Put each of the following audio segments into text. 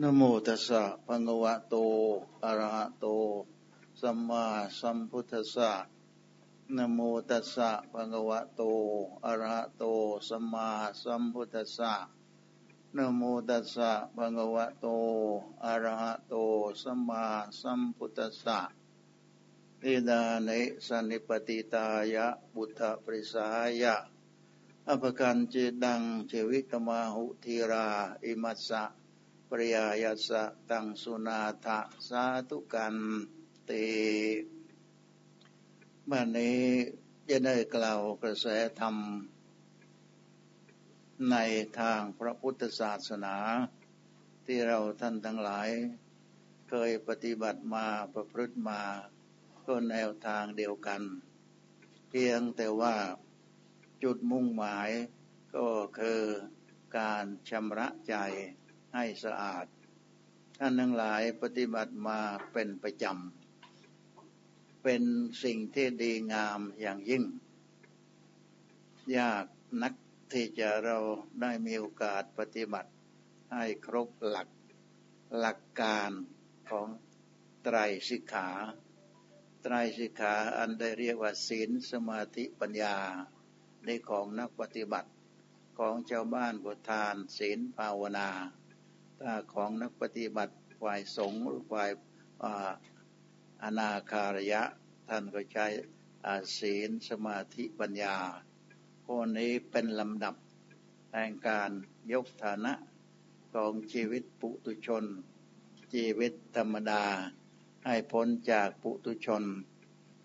นโมตัสสะภะคะวะโตอะระหะโต สัมมาสัมพุทธัสสะนโมตัสสะภะคะวะโตอะระหะโต สัมมาสัมพุทธัสสะนโมตัสสะภะคะวะโตอะระหะโต สัมมาสัมพุทธัสสะอิดานิสันนิปติตายะบุตตปริสายะอภกันจิดังเจวิตมาหุธีรา อิมัสสะ ปริยายัสะตังสุนาทะสาธุกันติบันนี้จะได้กล่าวกระแสธรรม ในทางพระพุทธศาสนา ที่เราท่านทั้งหลาย เคยปฏิบัติมาประพฤติมาก็แนวทางเดียวกัน เพียงแต่ว่าจุดมุ่งหมายก็คือการชำระใจ ให้สะอาด ท่านทั้งหลายปฏิบัติมาเป็นประจำ เป็นสิ่งที่ดีงามอย่างยิ่ง ยากนักที่จะเราได้มีโอกาสปฏิบัติให้ครบหลักหลักการของไตรสิกขา ไตรสิกขาอันได้เรียกว่าศีลสมาธิปัญญาในของนักปฏิบัติของชาวบ้านก็ทานศีลภาวนาถ้า ของนักปฏิบัติฝ่ายสงฆ์หรือฝ่ายอนาคารยะ ท่านก็ใช้ศีลสมาธิปัญญาพวกนี้เป็นลำดับแห่งการยกฐานะของชีวิตปุตุชน ชีวิตธรรมดา ให้พ้นจากปุตุชน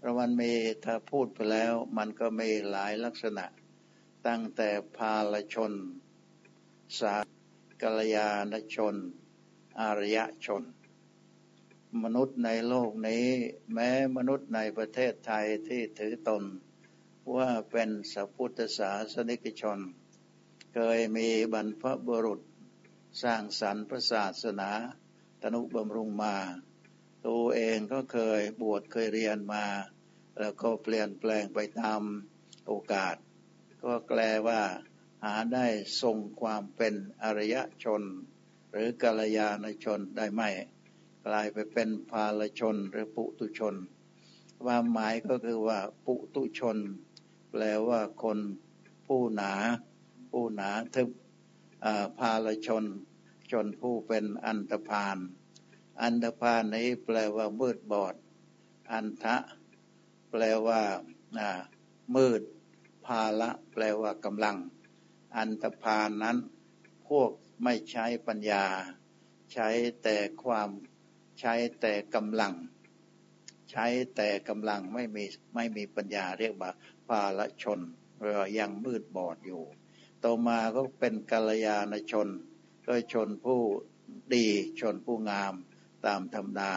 พระวันเมถ้าพูดไปแล้วมันก็มีหลายลักษณะ ตั้งแต่พาลชน สา กัลยาณชน อารยชน มนุษย์ในโลกนี้ แม้มนุษย์ในประเทศไทยที่ถือตน ว่าเป็นสัพพุทธศาสนิกชน เคยมีบรรพบุรุษ สร้างสรรค์พระศาสนาตนุบำรุงมา ตัวเองก็เคยบวชเคยเรียนมา แล้วก็เปลี่ยนแปลงไปตามโอกาส ก็แกลว่าาได้ทรงความเป็นอริยชน หรือกัลยาณชนได้ไหมกลายไปเป็นพาลชนหรือปุตุชน ความหมายก็คือว่าปุตุชน แปลว่าคนผู้หนา ผู้หนาทึบพาลชน ชนผู้เป็นอันตพาน อันธพาลนี้แปลว่ามืดบอด อันทะ แปลว่ามืด ภาละ แปลว่ากำลัง อันธพาลนั้น พวกไม่ใช้ปัญญา ใช้แต่ความใช้แต่กำลัง ใช้แต่กำลังไม่มีไม่มีปัญญาเรียกว่าภาลชนเรายังมืดบอดอยู่ ต่อมาก็เป็นกัลยาณชน ก็ชนผู้ดีชนผู้งามตามธรรมดา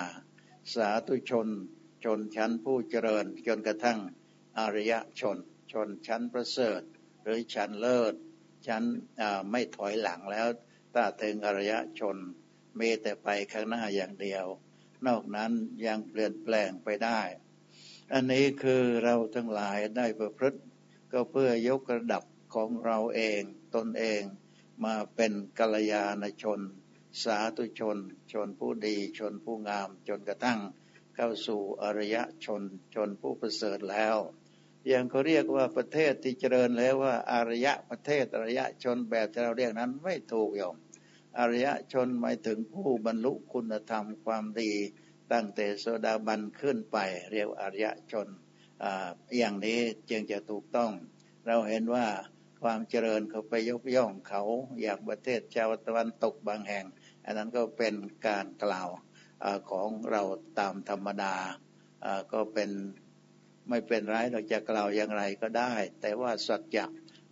สาธุชน ชนชั้นผู้เจริญจนกระทั่งอริยชน ชนชั้นประเสริฐ หรือชั้นเลิศ ชั้นไม่ถอยหลังแล้วถ้าถึงอริยชนมีแต่ไปข้างหน้าอย่างเดียว นอกนั้นยังเปลี่ยนแปลงไปได้ อันนี้คือเราทั้งหลายได้ประพฤติ ก็เพื่อยกระดับของเราเองตนเองมาเป็นกัลยาณชน สาธุชน ชนผู้ดี ชนผู้งาม จนกระทั่งเข้าสู่อริยชน ชนผู้ประเสริฐแล้ว ยังเขาเรียกว่าประเทศที่เจริญแล้วว่าอารยะประเทศอารยะชนแบบที่เราเรียกนั้นไม่ถูกยอมอารยะชนหมายถึงผู้บรรลุคุณธรรมความดี ตั้งแต่โสดาบันขึ้นไป เรียกอารยะชนออย่างนี้จึงจะถูกต้อง เราเห็นว่าความเจริญเขาไปยกย่องเขาอย่างประเทศชาวตะวันตกบางแห่ง อันนั้นก็เป็นการกล่าวอของเราตามธรรมดาก็เป็น ไม่เป็นไรเราจะกล่าวอย่างไรก็ได้ แต่ว่าสัจจะ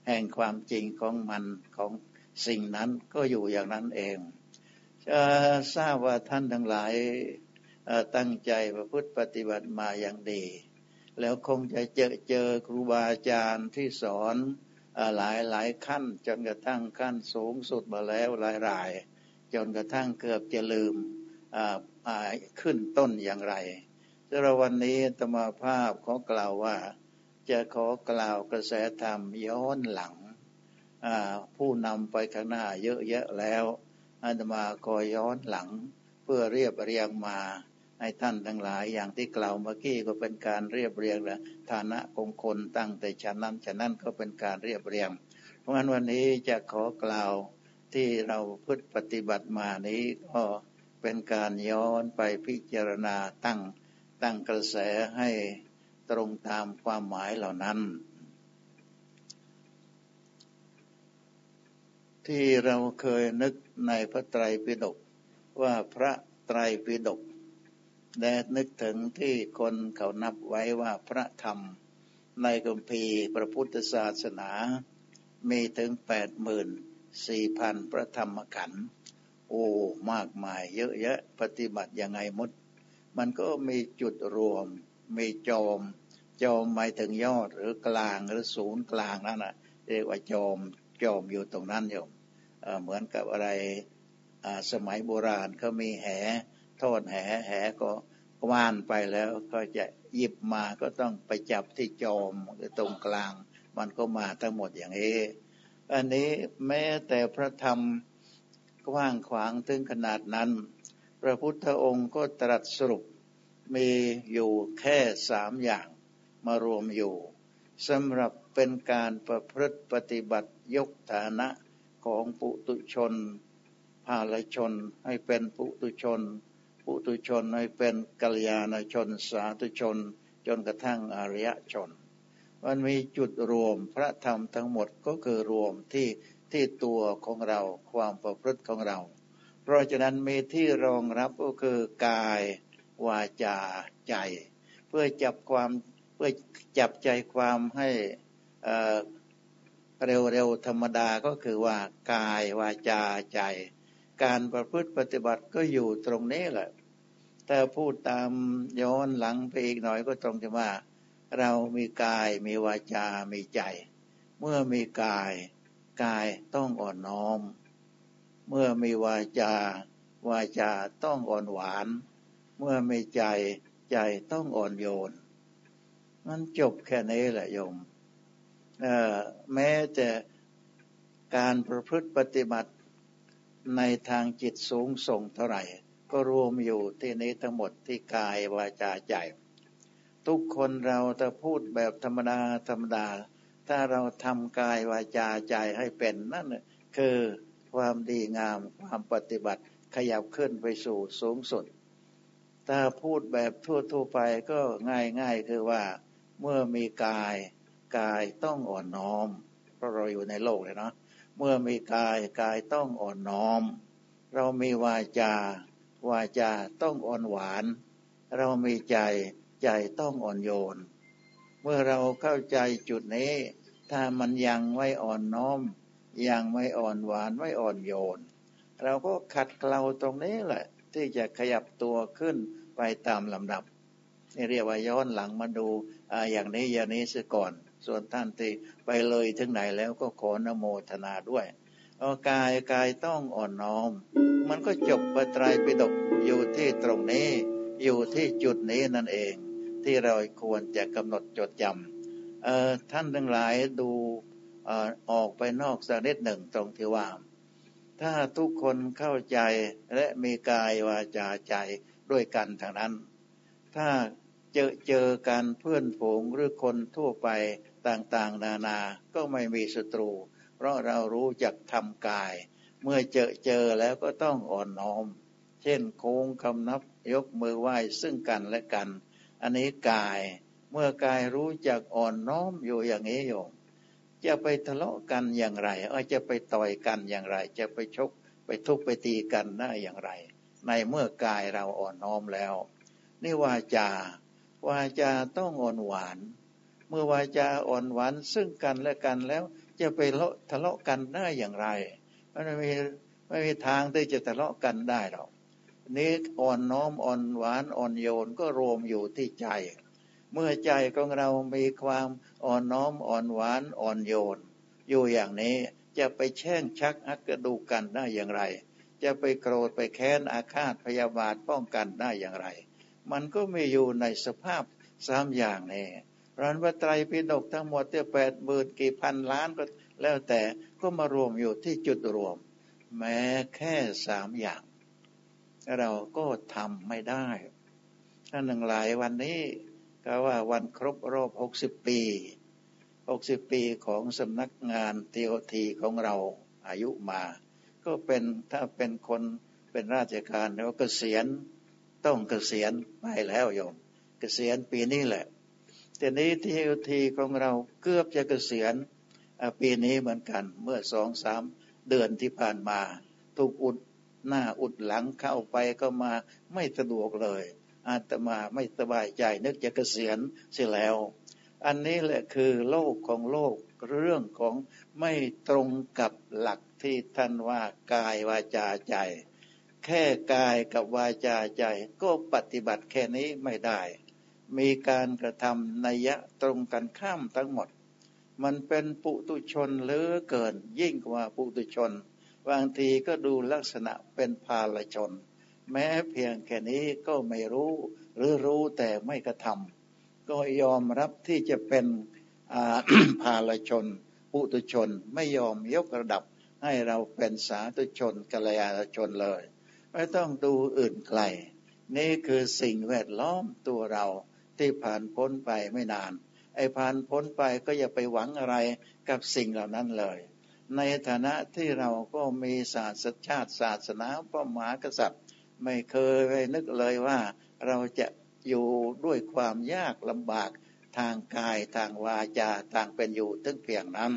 แห่งความจริงของมันของสิ่งนั้นก็อยู่อย่างนั้นเองทราบว่าท่านทั้งหลายตั้งใจประพฤติปฏิบัติมาอย่างดี แล้วคงจะเจอเจอครูบาอาจารย์ที่สอนหลายหลายขั้น จนกระทั่งขั้นสูงสุดมาแล้วหลายราย จนกระทั่งเกือบจะลืมขึ้นต้นอย่างไร สำหรับวันนี้ธรรมาภาพขอกล่าวว่า จะขอกล่าวกระแสธรรมย้อนหลังผู้นำไปข้างหน้าเยอะแยะแล้วอาตมาก็ย้อนหลัง เพื่อเรียบเรียงมาให้ท่านทั้งหลายอย่างที่กล่าวเมื่อกี้ก็เป็นการเรียบเรียงและฐานะของคนตั้งแต่ชั้นนั้นชั้นนั้นก็เป็นการเรียบเรียง เพราะงั้นวันนี้จะขอกล่าวที่เราพุทธปฏิบัติมานี้ก็เป็นการย้อนไปพิจารณาตั้ง ตั้งกระแสให้ตรงตามความหมายเหล่านั้น ที่เราเคยนึกในพระไตรปิฎกว่าพระไตรปิฎกและนึกถึงที่คนเขานับไว้ว่าพระธรรมในกัมพีพระพุทธศาสนา มีถึงแปดหมื่นสี่พันพระธรรมขันธ์โอ้ มากมายเยอะแยะปฏิบัติยังไงมด มันก็มีจุดรวม มีจอม จอมหมายถึงยอดหรือกลางหรือศูนย์กลางนั่นนะเรียกว่าจอมจอมอยู่ตรงนั้นโยมเหมือนกับอะไรสมัยโบราณเขามีแหทอดแหแหก็ว่านไปแล้วก็จะหยิบมาก็ต้องไปจับที่จอมหรือตรงกลาง มันก็มาทั้งหมดอย่างนี้อันนี้แม้แต่พระธรรมกว้างขวางถึงขนาดนั้น พระพุทธองค์ก็ตรัสสรุปมีอยู่แค่สามอย่างมารวมอยู่สำหรับเป็นการประพฤติปฏิบัติยกฐานะของปุตุชน ภาลชนให้เป็นปุตุชน ปุตุชนให้เป็นกัลยาณชน สาธุชน จนกระทั่งอริยชน มันมีจุดรวมพระธรรมทั้งหมดก็คือรวมที่ที่ตัวของเราความประพฤติของเรา เพราะฉะนั้นมีที่รองรับก็คือกายวาจาใจ เพื่อจับความเพื่อจับใจความให้เร็วๆธรรมดาก็คือว่ากายวาจาใจ การประพฤติปฏิบัติก็อยู่ตรงนี้แหละแต่พูดตามย้อนหลังไปอีกหน่อยก็ตรงที่ว่า เรามีกายมีวาจา มีใจ เมื่อมีกาย กายต้องอ่อนน้อม เมื่อมีวาจา วาจาต้องอ่อนหวาน เมื่อมีใจใจต้องอ่อนโยน มันจบแค่นี้แหละโยมแม้แต่การประพฤติปฏิบัติในทางจิตสูงส่งเท่าไหร่ ก็รวมอยู่ที่นี้ทั้งหมดที่กายวาจาใจ ทุกคนเราจะพูดแบบธรรมดาธรรมดา ถ้าเราทำกายวาจาใจให้เป็นนั่นคือ ความดีงาม ความปฏิบัติขยับขึ้นไปสู่สูงสุด ถ้าพูดแบบทั่วๆไปก็ง่ายๆคือว่าเมื่อมีกายกายต้องอ่อนน้อม เพราะเราอยู่ในโลกเลยเนาะเมื่อมีกายกายต้องอ่อนน้อม เรามีวาจา วาจาต้องอ่อนหวาน เรามีใจใจต้องอ่อนโยน เมื่อเราเข้าใจจุดนี้ ถ้ามันยังไม่อ่อนน้อม ยังไม่อ่อนหวานไม่อ่อนโยน เราก็ขัดเกลาตรงนี้แหละ ที่จะขยับตัวขึ้นไปตามลำดับนี่เรียกว่าย้อนหลังมาดูออย่างนี้อย่างนี้ซะก่อน ส่วนท่านที่ไปเลยถึงไหนแล้วก็ขอนโมทนาด้วยกายกายต้องอ่อนน้อม มันก็จบปไตรายปิฎกอยู่ที่ตรงนี้ อยู่ที่จุดนี้นั่นเอง ที่เราควรจะกำหนดจดจำท่านทั้งหลายดู ออกไปนอกสักนิดหนึ่งตรงที่ว่า ถ้าทุกคนเข้าใจและมีกายวาจาใจด้วยกันทางนั้น ถ้าเจอเจอการเพื่อนฝูงหรือคนทั่วไปต่างๆ นานา ก็ไม่มีศัตรู เพราะเรารู้จักทำกาย เมื่อเจอเจอแล้วก็ต้องอ่อนน้อม เช่นโค้งคำนับยกมือไหว้ซึ่งกันและกัน อันนี้กาย เมื่อกายรู้จักอ่อนน้อมอยู่อย่างนี้โยม จะไปทะเลาะกันอย่างไรเออจะไปต่อยกันอย่างไร จะไปชกไปทุบไปตีกันได้อย่างไร ในเมื่อกายเราอ่อนน้อมแล้ว นี่วาจาวาจาต้องอ่อนหวาน เมื่อวาจาอ่อนหวานซึ่งกันและกันแล้ว จะไปทะเลาะกันได้อย่างไรมันไม่มีไม่มีทางที่จะทะเลาะกันได้หรอกนี้อ่อนน้อมอ่อนหวานอ่อนโยนก็รวมอยู่ที่ใจ เมื่อใจของเรามีความอ่อนน้อมอ่อนหวานอ่อนโยน อยู่อย่างนี้จะไปแช่งชักอักกระดูกกันได้อย่างไร จะไปโกรธไปแค้นอาฆาตพยาบาทป้องกันได้อย่างไร มันก็มีอยู่ในสภาพสามอย่างนี้รันวัตรปิฎกทั้งหมดเตี่แปดหมื่นกี่พันล้านก็แล้วแต่ก็มารวมอยู่ที่จุดรวม แม้แค่สามอย่าง เราก็ทำไม่ได้ถ้าหนึ่งหลายวันนี้ ก็ว่าวันครบรอบหกสิบปีหกสิบปีของสำนักงานทีโอทีของเราอายุมา ก็เป็นถ้าเป็นคนเป็นราชการแล้วเกษียณต้องเกษียณไปแล้วโยม เกษียณปีนี้แหละแต่นี้ทีโอทีของเราเกือบจะเกษียณปีนี้เหมือนกันเมื่อสองสามเดือนที่ผ่านมาถูกอุดหน้าอุดหลังเข้าไปก็มาไม่สะดวกเลย อาตมาไม่สบายใจนึกจะเกษียณเสียแล้ว อันนี้แหละคือโลกของโลกเรื่องของไม่ตรงกับหลักที่ท่านว่ากายวาจาใจ แค่กายกับวาจาใจ ก็ปฏิบัติแค่นี้ไม่ได้ มีการกระทำนัยยะตรงกันข้ามทั้งหมด มันเป็นปุตุชนเลือเกิน ยิ่งกว่าปุตุชน บางทีก็ดูลักษณะเป็นพาลชน แม้เพียงแค่นี้ก็ไม่รู้ หรือรู้แต่ไม่กระทำก็ยอมรับที่จะเป็นพาลชน ปุตุชน ไม่ยอมยกระดับให้เราเป็นสาธุชนกัลยาณชนเลย ไม่ต้องดูอื่นไกล นี่คือสิ่งแวดล้อมตัวเราที่ผ่านพ้นไปไม่นาน ไอ้ผ่านพ้นไปก็อย่าไปหวังอะไรกับสิ่งเหล่านั้นเลย ในฐานะที่เราก็มีศาสตร์ชาติศาสนาพระมหากษัตริย์ ไม่เคยนึกเลยว่าเราจะอยู่ด้วยความยากลำบากทางกายทางวาจาทางเป็นอยู่ถึงเพียงนั้น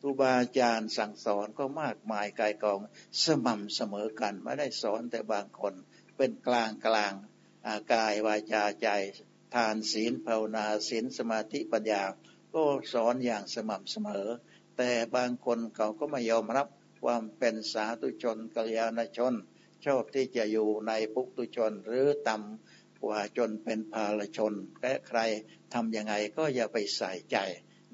ครูบาอาจารย์สั่งสอนก็มากมายกายกองสม่ำเสมอกันไม่ได้สอนแต่บางคนเป็นกลางกลางกายวาจาใจ ทานศีลภาวนาศีลสมาธิปัญญา ก็สอนอย่างสม่ำเสมอ แต่บางคนเขาก็ไม่ยอมรับความเป็นสาธุชนกัลยาณชน ชอบที่จะอยู่ในปุตุชนหรือต่ำกว่าจนเป็นภาลชน และใครทำยังไงก็อย่าไปใส่ใจ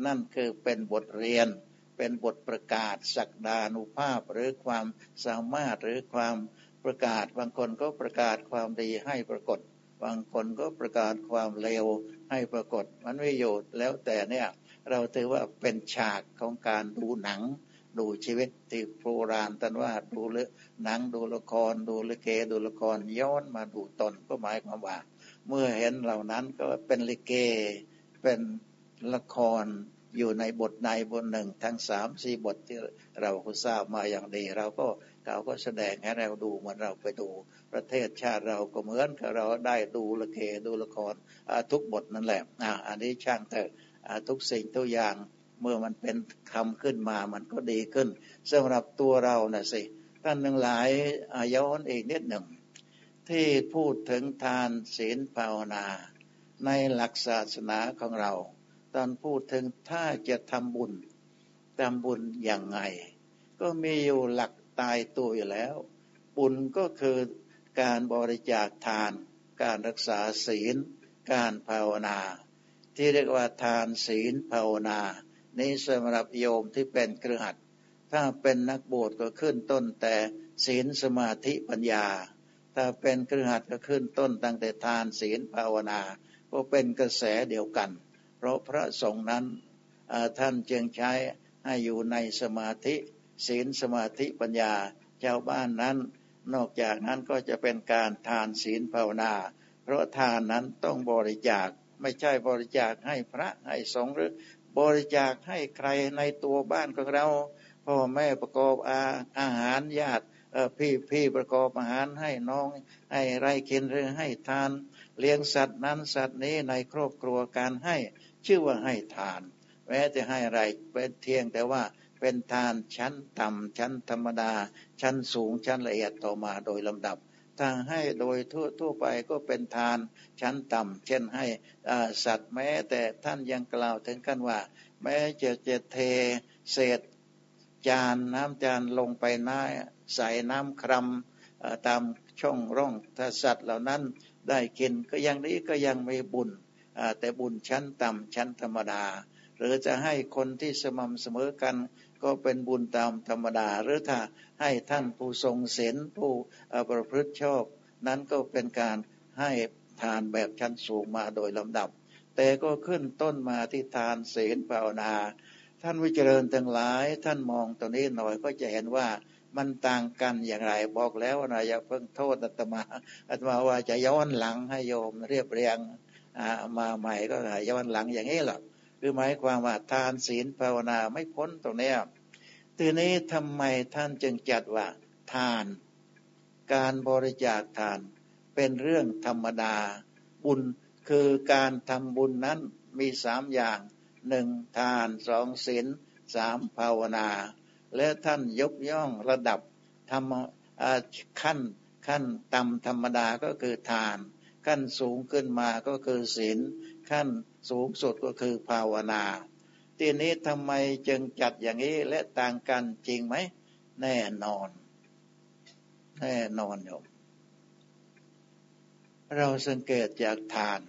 นั่นคือเป็นบทเรียน เป็นบทประกาศศักดานุภาพหรือความสามารถหรือความประกาศ บางคนก็ประกาศความดีให้ปรากฏ บางคนก็ประกาศความเลวให้ปรากฏ มันไม่โยชน์แล้วแต่เนี่ยเราถือว่าเป็นฉากของการดูหนัง ดูชีวิตที่โบราณตันว่าดูเลหนังดูละคร ดูลิเกดูละครย้อนมาดูตนก็หมายความว่า เมื่อเห็นเหล่านั้นก็เป็นลิเก เป็นละครอยู่ในบทในบทหนึ่งทั้งสามสี่บทที่เราก็ทราบมาอย่างดีเราก็เขาก็แสดงให้เราดูเหมือนเราไปดู ประเทศชาติเราก็เหมือนกับเราได้ดูละเคดูละครทุกบทนั่นแหละอ่าอันนี้ช่างเถอะทุกสิ่งทุกอย่าง เมื่อมันเป็นคำขึ้นมามันก็ดีขึ้นสำหรับตัวเรานะสิท่านทั้งหลายย้อนอีกนิดหนึ่ง ที่พูดถึงทานศีลภาวนา ในหลักศาสนาของเรา ตอนพูดถึงถ้าจะทำบุญทำบุญอย่างไง ก็มีอยู่หลักตายตัวอยู่แล้ว บุญก็คือการบริจาคทาน การรักษาศีล การภาวนา ที่เรียกว่าทานศีลภาวนา นี้สำหรับโยมที่เป็นเครือขัดถ้าเป็นนักบวชก็ขึ้นต้นแต่ศีลสมาธิปัญญา ถ้าเป็นเครือขัดก็ขึ้นต้นตั้งแต่ทานศีลภาวนาก็เป็นกระแสเดียวกัน เพราะพระสงฆ์นั้นท่านจึงใช้ให้อยู่ในสมาธิ ศีลสมาธิปัญญาชาวบ้านนั้น นอกจากนั้นก็จะเป็นการทานศีลภาวนา เพราะทานนั้นต้องบริจาคไม่ใช่บริจาคให้พระให้สงฆ์หรือ บริจาคให้ใครในตัวบ้านของเราพ่อแม่ประกอบอาอาหารญาติพี่พี่ประกอบอาหารให้น้องให้ไรกินหรือให้ทาน เลี้ยงสัตว์นั้นสัตว์นี้ในครอบครัวการให้ชื่อว่าให้ทาน แม้จะให้อะไรเป็นเทียงแต่ว่าเป็นทานชั้นต่ำชั้นธรรมดา ชั้นสูงชั้นละเอียดต่อมาโดยลำดับ ถ้าให้โดยทั่วทั่วไปก็เป็นทานชั้นต่ำเช่นให้สัตว์แม้แต่ท่านยังกล่าวถึงกันว่า แม้จะจะเทเศษจานน้ำจานลงไปน้าใส่น้ำครำตามช่องร่องถ้าสัตว์เหล่านั้นได้กินก็ยังนี้ก็ยังไม่บุญแต่บุญชั้นต่ำชั้นธรรมดา หรือจะให้คนที่สม่ำเสมอกัน ก็เป็นบุญตามธรรมดา หรือถ้าให้ท่านผู้ทรงศีลผู้ประพฤติชอบ นั้นก็เป็นการให้ทานแบบชั้นสูงมาโดยลำดับ แต่ก็ขึ้นต้นมาที่ทานศีลภาวนา ท่านวิจารณ์ทั้งหลาย ท่านมองตรงนี้หน่อยก็จะเห็นว่ามันต่างกันอย่างไรบอกแล้วนะอย่าเพิ่งโทษอาตมาอาตมาว่าจะย้อนหลังให้โยมเรียบเรียงมาใหม่ก็ย้อนหลังอย่างนี้หรอก คือหมายความว่าทานศีลภาวนาไม่พ้นตรงนี้ทีนี้ทำไมท่านจึงจัดว่า ทาน การบริจาคทานเป็นเรื่องธรรมดา บุญคือการทำบุญนั้นมีสามอย่างหนึ่งทานสองศีลสามภาวนา และท่านยกย่องระดับธรรมขั้นขั้นต่ำธรรมดาก็คือทาน ขั้นสูงขึ้นมาก็คือศีล ขั้นสูงสุดก็คือภาวนา ทีนี้ทำไมจึงจัดอย่างนี้และต่างกันจริงไหม แน่นอน แน่นอนโยมเราสังเกตจากทาน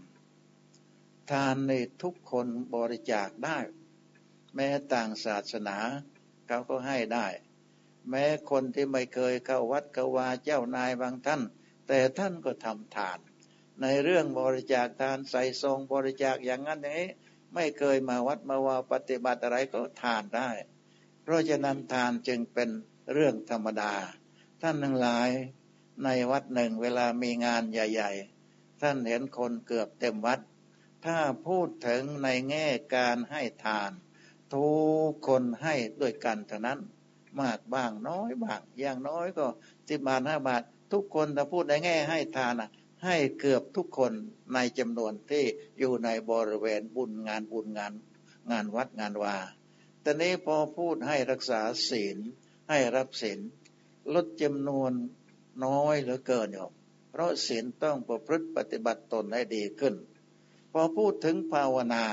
ทานในทุกคนบริจาคได้ แม้ต่างศาสนาเขาก็ให้ได้ แม้คนที่ไม่เคยเข้าวัดเข้าวาเจ้านายบางท่าน แต่ท่านก็ทำทาน ในเรื่องบริจาคทานใส่ทรงบริจาคอย่างนั้นอย่างนี้ ไม่เคยมาวัดมาว่าปฏิบัติอะไรก็ทานได้ เพราะฉะนั้นทานจึงเป็นเรื่องธรรมดา ท่านทั้งหลายในวัดหนึ่งเวลามีงานใหญ่ ๆ ท่านเห็นคนเกือบเต็มวัด ถ้าพูดถึงในแง่การให้ทาน ทุกคนให้ด้วยกันเท่านั้น มากบ้างน้อยบ้างอย่างน้อยก็สิบบาทห้าบาท ทุกคนถ้าพูดในแง่ให้ทานอะ ให้เกือบทุกคนในจำนวนที่อยู่ในบริเวณบุญงานบุญงานงานวัดงานวาแต่นี้พอพูดให้รักษาศีลให้รับศีลลดจำนวนน้อยเหลือเกินโยมเพราะศีลต้องประพฤติปฏิบัติตนให้ดีขึ้น พอพูดถึงภาวนา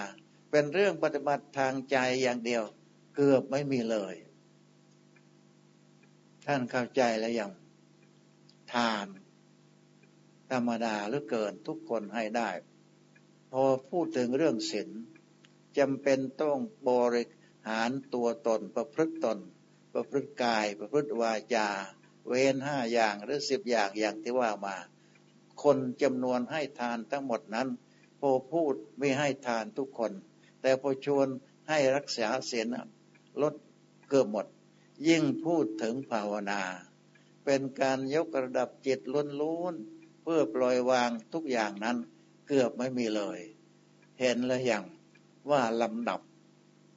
เป็นเรื่องปฏิบัติทางใจอย่างเดียว เกือบไม่มีเลย ท่านเข้าใจแล้วยังทาน ธรรมดาหรือเกินทุกคนให้ได้ พอพูดถึงเรื่องศีลจำเป็นต้องบริหารตัวตนประพฤติตน ประพฤติกาย ประพฤติวาจา เว้นห้าอย่างหรือสิบอย่างอย่างที่ว่ามา คนจำนวนให้ทานทั้งหมดนั้นพอพูดไม่ให้ทานทุกคน แต่พอชวนให้รักษาเสียนลดเกือบหมด ยิ่งพูดถึงภาวนา เป็นการยกระดับจิตล้วนๆเพื่อปล่อยวางทุกอย่างนั้นเกือบไม่มีเลย เห็นแล้วอย่างว่าลำดับ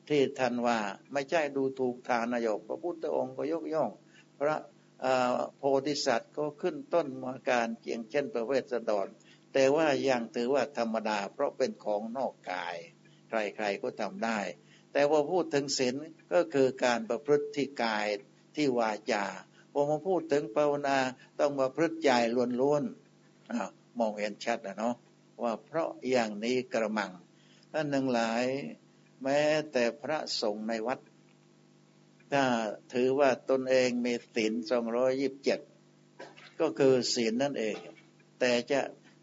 ที่ท่านว่าไม่ใช่ดูถูกทานนายก พระพุทธองค์ก็ยกย่อง พระโพธิสัตว์ก็ขึ้นต้นมาการเกียงเช่นประเวสดรแต่ว่ายังถือว่าธรรมดา เพราะเป็นของนอกกาย ใครๆก็ทำได้ แต่ว่าพูดถึงศีลก็คือการประพฤติที่กายที่วาจาพอมาพูดถึงภาวนาต้องมาพฤติใจล้วนๆ มองเห็นชัดนะเนาะว่าเพราะอย่างนี้กระมังท่านหนึ่งหลาย แม้แต่พระสงฆ์ในวัดถ้าถือว่าตนเองมีศีลสองร้อยยิบเจ็ดก็คือศีลนั่นเอง แต่จะ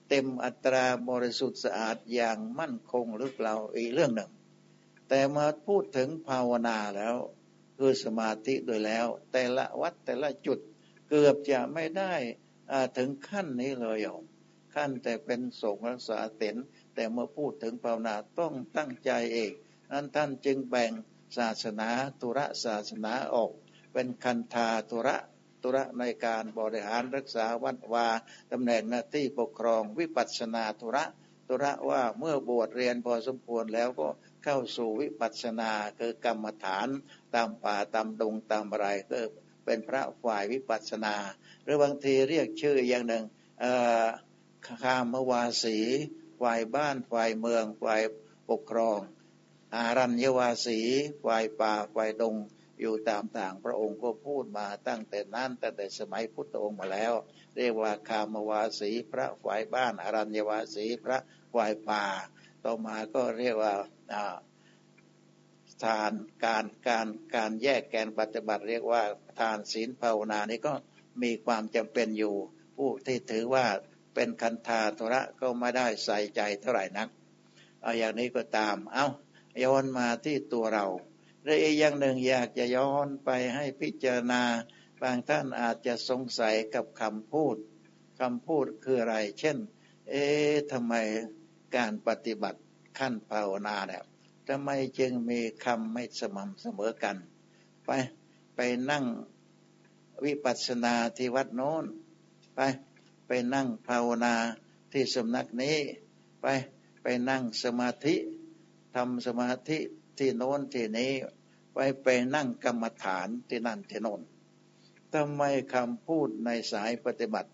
เต็มอัตราบริสุทธิ์สะอาดอย่างมั่นคงหรือเปล่าอีกเรื่องหนึ่ง แต่มาพูดถึงภาวนาแล้ว คือสมาธิโดยแล้ว แต่ละวัดแต่ละจุดเกือบจะไม่ได้ ถึงขั้นนี้เลยอมขั้นแต่เป็นสงรักษาเต็นแต่เมื่อพูดถึงภาวนาต้องตั้งใจเองนั้นท่านจึงแบ่งศาสนาตุระศาสนาออก เป็นคันธาตุระตุระในการบริหารรักษาวัดวาตำแหน่งหน้าที่ปกครองวิปัสนาตุระตุระว่าเมื่อบวชเรียนพอสมควรแล้วก็เข้าสู่วิปัสนาคือกรรมฐานตามป่าตามดงตามไรก็ เป็นพระฝ่ายวิปัสนา หรือบางทีเรียกชื่ออย่างหนึ่งคามวาสี ฝ่ายบ้านฝ่ายเมือง ฝ่ายปกครอง อารัญยวาสี ฝ่ายป่าฝ่ายดงอยู่ตามต่างพระองค์ก็พูดมาตั้งแต่นั้นตั้งแต่สมัยพุทธองค์มาแล้ว เรียกว่าคามวาสีพระฝ่ายบ้านอารัญยวาสี พระฝ่ายป่า ต่อมาก็เรียกว่า ทานการการการแยกแกนปฏิบัติ เรียกว่าทานศีลภาวนานี้ก็มีความจำเป็นอยู่ ผู้ที่ถือว่าเป็นคันธาธุระก็ไม่ได้ใส่ใจเท่าไหร่นักเอาอย่างนี้ก็ตาม เอา้าย้อนมาที่ตัวเราและอีกอย่างหนึ่งอยากจะย้อนไปให้พิจารณา บางท่านอาจจะสงสัยกับคำพูดคำพูดคืออะไร เช่น เอ๊ะทำไมการปฏิบัติขั้นภาวนาเนี่ย ทำไมจึงมีคำไม่สม่ำเสมอกัน ไปไปนั่งวิปัสสนาที่วัดโน้น ไปไปนั่งภาวนาที่สำนักนี้ ไปไปนั่งสมาธิทำสมาธิที่โน้นที่นี้ ไปไปนั่งกรรมฐานที่นั่นที่โน้นทำไมคำพูดในสายปฏิบัติ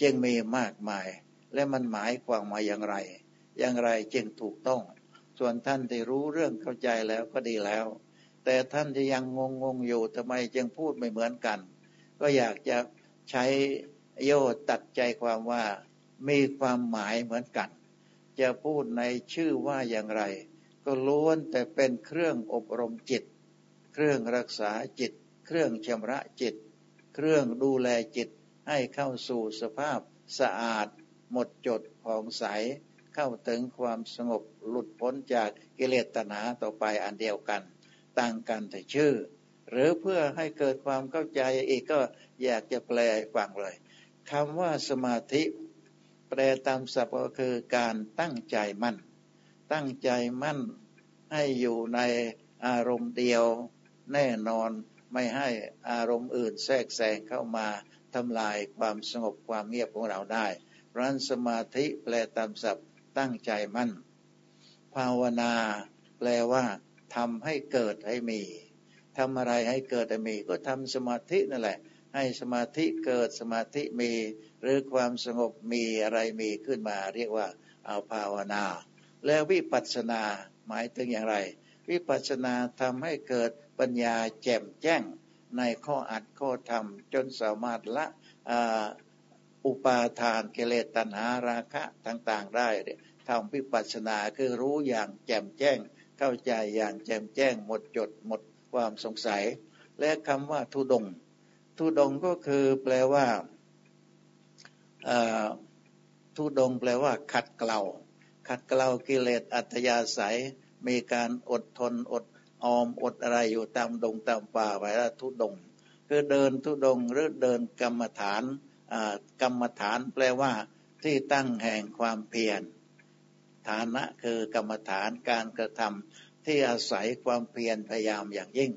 จึงมีมากมาย และมันหมายความมาอย่างไร อย่างไรจึงถูกต้อง ส่วนท่านที่รู้เรื่องเข้าใจแล้วก็ดีแล้ว แต่ท่านที่ยังงงงอยู่ทำไมจึงพูดไม่เหมือนกัน ก็อยากจะใช้โยตัดใจความว่ามีความหมายเหมือนกัน จะพูดในชื่อว่าอย่างไร ก็ล้วนแต่เป็นเครื่องอบรมจิต เครื่องรักษาจิต เครื่องชำระจิต เครื่องดูแลจิตให้เข้าสู่สภาพสะอาด หมดจดผ่องใส เข้าถึงความสงบหลุดพ้นจากกิเลสตนาต่อไปอันเดียวกัน ต่างกันแต่ชื่อ หรือเพื่อให้เกิดความเข้าใจอีกก็อยากจะแปลฟังเลยคำว่าสมาธิ แปลตามศัพท์ก็คือการตั้งใจมั่น ตั้งใจมั่นให้อยู่ในอารมณ์เดียวแน่นอนไม่ให้อารมณ์อื่นแทรกแซงเข้ามาทำลายความสงบความเงียบของเราได้รันสมาธิแปลตามศัพท์ ตั้งใจมั่น ภาวนาแปลว่าทำให้เกิดให้มีทำอะไรให้เกิดให้มี ก็ทำสมาธินั่นแหละ ให้สมาธิเกิดสมาธิมี หรือความสงบมีอะไรมีขึ้นมา เรียกว่าเอาภาวนา แล้ววิปัสสนาหมายถึงอย่างไร วิปัสสนาทำให้เกิดปัญญาแจ่มแจ้ง ในข้ออัดข้อธรรม จนสามารถละอุปาทานกิเลสตัณหาราคะต่างๆ ได้ ทำวิปัสสนาคือรู้อย่างแจ่มแจ้ง เข้าใจอย่างแจ่มแจ้ง หมดจดหมดความสงสัย และคำว่าทุดง ทุดงก็คือแปลว่าทุดงแปลว่า ขัดเกลาขัดเกลากิเลสอัตยาศัย มีการอดทนอดออมอดอะไรอยู่ตามดงตามป่าไว้แล้วทุดง คือเดินทุดงหรือเดินกรรมฐานกรรมฐานแปลว่าที่ตั้งแห่งความเพียร ฐานะคือกรรมฐานการกระทำที่อาศัยความเพียรพยายามอย่างยิ่ง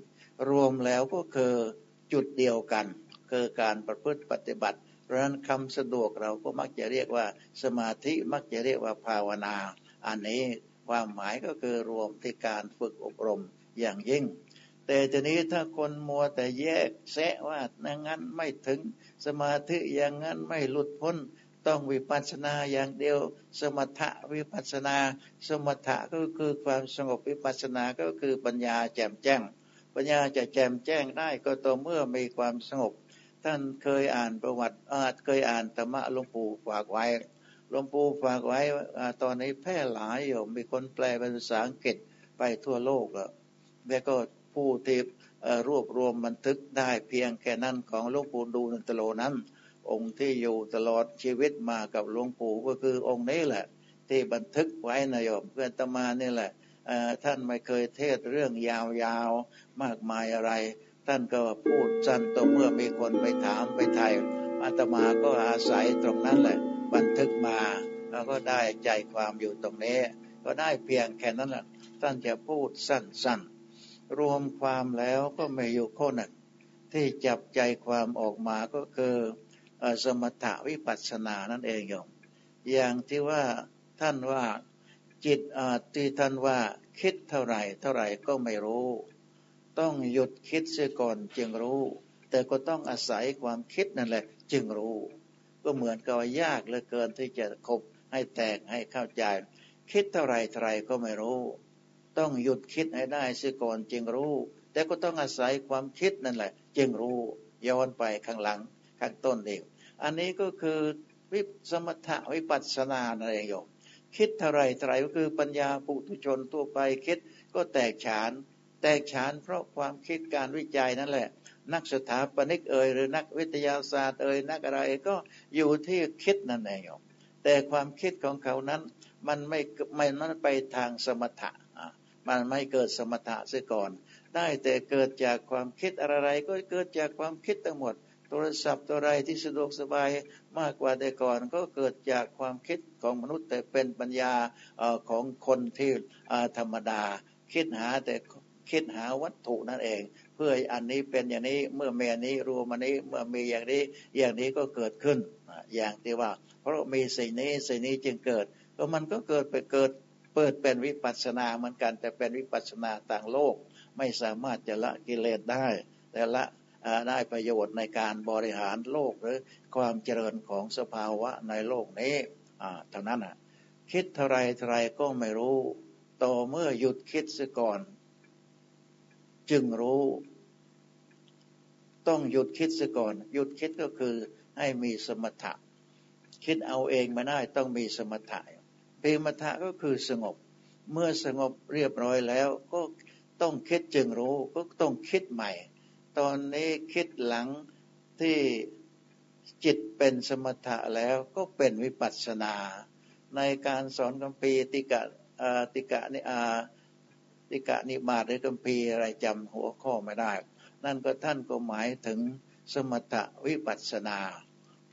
รวมแล้วก็คือจุดเดียวกัน คือการประพฤติปฏิบัติเพราะนั้นคำสะดวกเราก็มักจะเรียกว่าสมาธิมักจะเรียกว่าภาวนา อันนี้ความหมายก็คือรวมที่การฝึกอบรมอย่างยิ่ง แต่ทีนี้ถ้าคนมัวแต่แยกแสะว่าอย่างนั้นไม่ถึงสมาธิอย่างนั้นไม่หลุดพ้น ต้องวิปัสสนาอย่างเดียว สมถะวิปัสสนา สมถะก็คือความสงบวิปัสสนาก็คือปัญญาแจ่มแจ้ง ปัญญาจะแจ่มแจ้งได้ก็ต่อเมื่อมีความสงบ ท่านเคยอ่านประวัติอาจเคยอ่านธรรมะหลวงปู่ฝากไว้หลวงปู่ฝากไว้ตอนนี้แพร่หลายอยู่มีคนแปลเป็นภาษาอังกฤษไปทั่วโลกแล้วแล้วก็ผู้ที่รวบรวมบันทึกได้เพียงแค่นั้นของหลวงปู่ดูนันตโลนั้น องค์ที่อยู่ตลอดชีวิตมากับหลวงปู่ก็คือองค์นี้แหละ ที่บันทึกไว้นายมเพื่อนตมานี่แหละท่านไม่เคยเทศเรื่องยาวๆมากมายอะไร ท่านก็พูดสั้นต่อเมื่อมีคนไปถามไปไทยอาตมาก็อาศัยตรงนั้นแหละ บันทึกมาแล้วก็ได้ใจความอยู่ตรงนี้ ก็ได้เพียงแค่นั้นแหละท่านจะพูดสั้นๆ รวมความแล้วก็ไม่อยู่ข้อหนึ่งที่จับใจความออกมาก็คือ สมถะวิปัสสนานั่นเองโยมอย่างที่ว่าท่านว่าจิตที่ท่านว่าคิดเท่าไหร่ เท่าไหร่ก็ไม่รู้ ต้องหยุดคิดเสียก่อนจึงรู้ แต่ก็ต้องอาศัยความคิดนั่นแหละ จึงรู้ ก็เหมือนกับยากเหลือเกินที่จะคบให้แตกให้เข้าใจ คิดเท่าไรเท่าไรก็ไม่รู้ ต้องหยุดคิดให้ได้เสียก่อนจึงรู้ แต่ก็ต้องอาศัยความคิดนั่นแหละ จึงรู้ย้อนไปข้างหลังข้างต้นเอง อันนี้ก็คือวิสมถะวิปัสสนานั่นเองโยมคิดเท่าไรเท่าไรก็คือปัญญาปุถุชนทั่วไปคิดก็แตกฉาน แตกฉานเพราะความคิดการวิจัยนั่นแหละ นักสถาปนิกเอ่ยหรือนักวิทยาศาสตร์เอ่ยนักอะไรก็อยู่ที่คิดนั่นเองโยมแต่ความคิดของเขานั้นมันไม่ไม่มันไปทางสมถะมันไม่เกิดสมถะเสียก่อน ได้แต่เกิดจากความคิดอะไรก็เกิดจากความคิดทั้งหมด โทรศัพท์ตัวไรที่สะดวกสบายมากกว่าแต่ก่อน ก็เกิดจากความคิดของมนุษย์แต่เป็นปัญญาของคนที่ธรรมดา คิดหาแต่คิดหาวัตถุนั่นเอง เพื่ออันนี้เป็นอย่างนี้เมื่อมีอันนี้รวมอันนี้เมื่อมีอย่างนี้อย่างนี้ก็เกิดขึ้นอย่างที่ว่า เพราะมีสิ่งนี้สิ่งนี้จึงเกิดก็มันก็เกิดไปเกิดเปิดเป็นวิปัสสนาเหมือนกัน แต่เป็นวิปัสสนาต่างโลกไม่สามารถจะละกิเลสได้ แต่ละ ได้ประโยชน์ในการบริหารโลกหรือความเจริญของสภาวะในโลกนี้เท่านั้นคิดเท่าไรเท่าไรก็ไม่รู้ต่อเมื่อหยุดคิดซะก่อน จึงรู้ ต้องหยุดคิดซะก่อน หยุดคิดก็คือให้มีสมถะ คิดเอาเองมาได้ต้องมีสมถะเปมถะก็คือสงบ เมื่อสงบเรียบร้อยแล้วก็ต้องคิดจึงรู้ก็ต้องคิดใหม่ ตอนนี้คิดหลังที่จิตเป็นสมถะแล้วก็เป็นวิปัสสนา ในการสอนคัมภีติกะติกะนิอาติกะนิมาตหรือคัมภีอะไรจำหัวข้อไม่ได้ นั่นก็ท่านก็หมายถึงสมถะวิปัสนา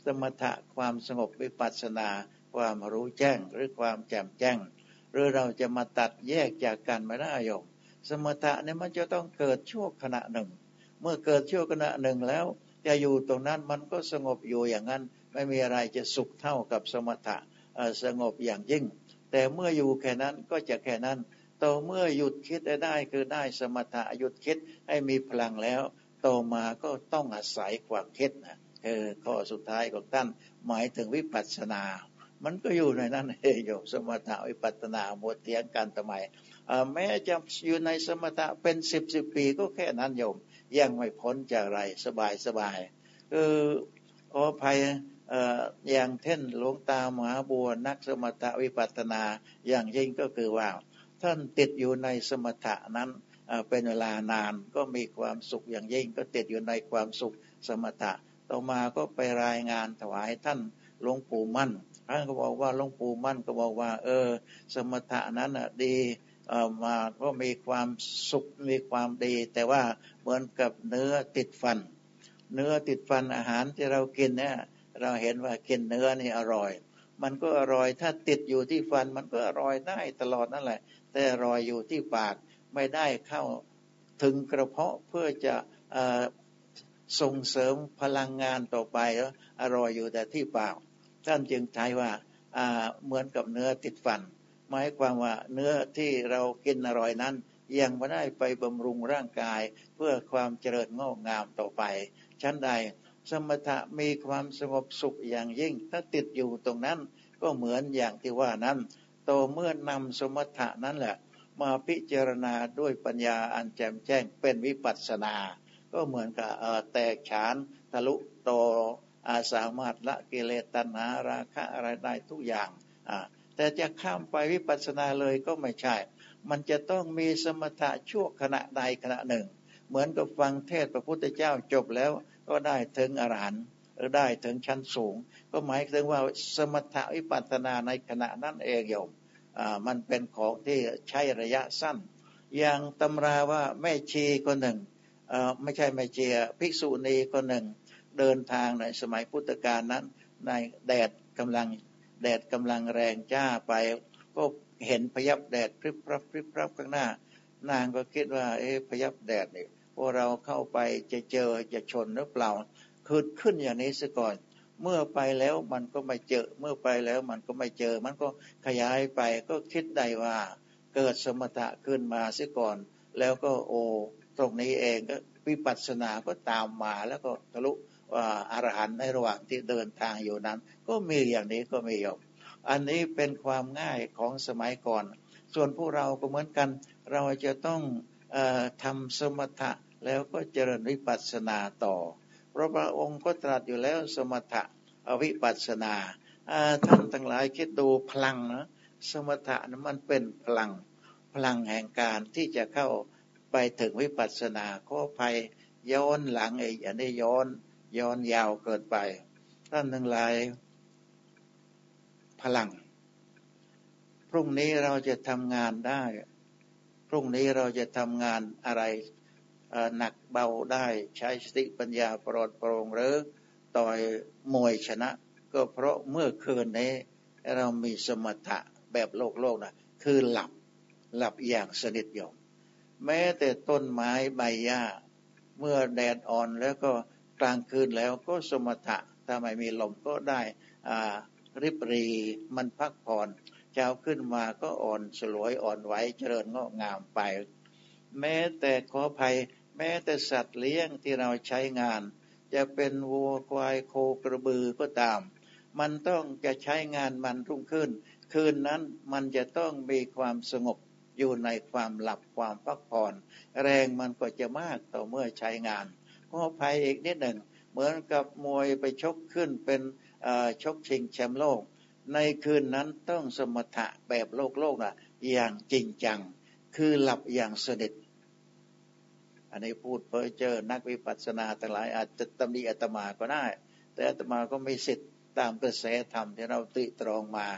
สมถะความสงบวิปัสนา ความรู้แจ้งหรือความแจ่มแจ้ง หรือเราจะมาตัดแยกจากกันไม่ได้ยมสมถะเนี่ยมันจะต้องเกิดชั่วขณะหนึ่ง เมื่อเกิดชั่วขณะหนึ่งแล้ว จะอยู่ตรงนั้นมันก็สงบอยู่อย่างนั้น ไม่มีอะไรจะสุขเท่ากับสมถะสงบอย่างยิ่ง แต่เมื่ออยู่แค่นั้นก็จะแค่นั้นต่อเมื่อหยุดคิดได้คือได้สมถะหยุดคิดให้มีพลังแล้วต่อมาก็ต้องอาศัยความคิดนะเออข้อสุดท้ายของท่านหมายถึงวิปัสสนา มันก็อยู่ในนั้นเองโยมสมถะวิปัสนาหมดเทียงกันทำไมแม้จะอยู่ในสมถะเป็นสิบสิบปีก็แค่นั้นโยม ยังไม่พ้นจากอะไรสบายสบายเออขออภัยอย่างเช่นหลวงตามหาบัวนักสมถะวิปัตนาอย่างยิ่งก็คือว่า ท่านติดอยู่ในสมถะนั้นเป็นเวลานานก็มีความสุขอย่างยิ่งก็ติดอยู่ในความสุขสมถะ ต่อมาก็ไปรายงานถวายท่านหลวงปู่มั่นท่านก็บอกว่าหลวงปู่มั่นก็บอกว่า เออ สมถะนั้นดี มาก็มีความสุขมีความดี แต่ว่าเหมือนกับเนื้อติดฟัน เนื้อติดฟันอาหารที่เรากินเนี่ยเราเห็นว่ากินเนื้อนี่อร่อย มันก็อร่อยถ้าติดอยู่ที่ฟันมันก็อร่อยได้ตลอดนั่นแหละ แต่อร่อยอยู่ที่ปากไม่ได้เข้าถึงกระเพาะเพื่อจะส่งเสริมพลังงานต่อไปแล้วอร่อยอยู่แต่ที่ปากท่านจึงใช้ว่าเหมือนกับเนื้อติดฟัน หมายความว่าเนื้อที่เรากินอร่อยนั้น ยังไม่ได้ไปบำรุงร่างกาย เพื่อความเจริญงอกงามต่อไป ชั้นใด สมถะมีความสงบสุขอย่างยิ่ง ถ้าติดอยู่ตรงนั้นก็เหมือนอย่างที่ว่านั้นโตเมื่อนำสมถะนั้นแหละ มาพิจารณาด้วยปัญญาอันแจ่มแจ้งเป็นวิปัสสนา ก็เหมือนกับแตกฉานทะลุโตอาสามารถละกิเลสตัณหาราคะอะไรได้ทุกอย่าง แต่จะข้ามไปวิปัสสนาเลยก็ไม่ใช่ มันจะต้องมีสมถะชั่วขณะใดขณะหนึ่ง เหมือนกับฟังเทศพระพุทธเจ้าจบแล้วก็ได้ถึงอรหันต์หรือได้ถึงชั้นสูง ก็หมายถึงว่าสมถะวิปัสนาในขณะนั้นเองโยมมันเป็นของที่ใช้ระยะสั้น อย่างตำราว่าแม่ชีคนหนึ่งไม่ใช่แม่ชีภิกษุณีคนหนึ่ง เดินทางในสมัยพุทธกาลนั้นในแดดกำลัง แดดกำลังแรงจ้าไป ก็เห็นพยับแดดพริบพรับพริบพรับข้างหน้า นางก็คิดว่า เอ๊ะพยับแดดเนี่ยพอเราเข้าไปจะเจอจะชนหรือเปล่าคือขึ้นอย่างนี้ซะก่อน เมื่อไปแล้วมันก็ไม่เจอ เมื่อไปแล้วมันก็ไม่เจอ มันก็ขยายไปก็คิดได้ว่า เกิดสมถะขึ้นมาซะก่อน แล้วก็โอ ตรงนี้เองก็ วิปัสสนาก็ตามมาแล้วก็ทะลุว่าอรหันในระหว่างที่เดินทางอยู่นั้น ก็มีอย่างนี้ก็มีอยู่อันนี้เป็นความง่ายของสมัยก่อน ส่วนพวกเราก็เหมือนกัน เราจะต้องอทำสมถะแล้วก็เจริญวิปัสสนาต่อ เพราะพระองค์ก็ตรัสอยู่แล้วสมถะวิปัสสนาท่านทั้งหลายคิดดูพลังนะสมถะนะมันเป็นพลังพลังแห่งการที่จะเข้า ไปถึงวิปัสสนาข้อภัยย้อนหลังไอ้อย่าได้ย้อน ย้อนยาวเกินไป ท่านทั้งหลายพลัง พรุ่งนี้เราจะทำงานได้ พรุ่งนี้เราจะทำงานอะไรหนักเบาได้ใช้สติปัญญาปลอดโปร่งหรือต่อยมวยชนะ ก็เพราะเมื่อคืนนี้ เรามีสมถะแบบโลกโลกนะคือหลับหลับอย่างสนิทยม แม้แต่ต้นไม้ใบหญ้า เมื่อแดดอ่อนแล้วก็กลางคืนแล้วก็สมถะถ้าไม่มีลมก็ได้ริบรีมันพักผ่อนเช้าขึ้นมาก็อ่อนสลวยอ่อนไหวเจริญงอกงามไป แม้แต่ขอภัย แม้แต่สัตว์เลี้ยงที่เราใช้งาน จะเป็นวัวควายโคกระบือก็ตาม มันต้องจะใช้งานมันรุ่งขึ้น คืนนั้นมันจะต้องมีความสงบ อยู่ในความหลับความพักผ่อน แรงมันก็จะมากต่อเมื่อใช้งานขอภัยอีกนิดหนึ่ง เหมือนกับมวยไปชกขึ้นเป็นชกชิงแชมป์โลก ในคืนนั้นต้องสมถะแบบโลกโลกอะอย่างจริงจัง คือหลับอย่างสนิทอันนี้พูดเพ้อเจอนักวิปัสสนาทั้งหลายอาจจะตำหนิอาตมาก็ได้ แต่อาตมาก็ไม่สิทธิ์ตามกระแสธรรมที่เราติตรองมา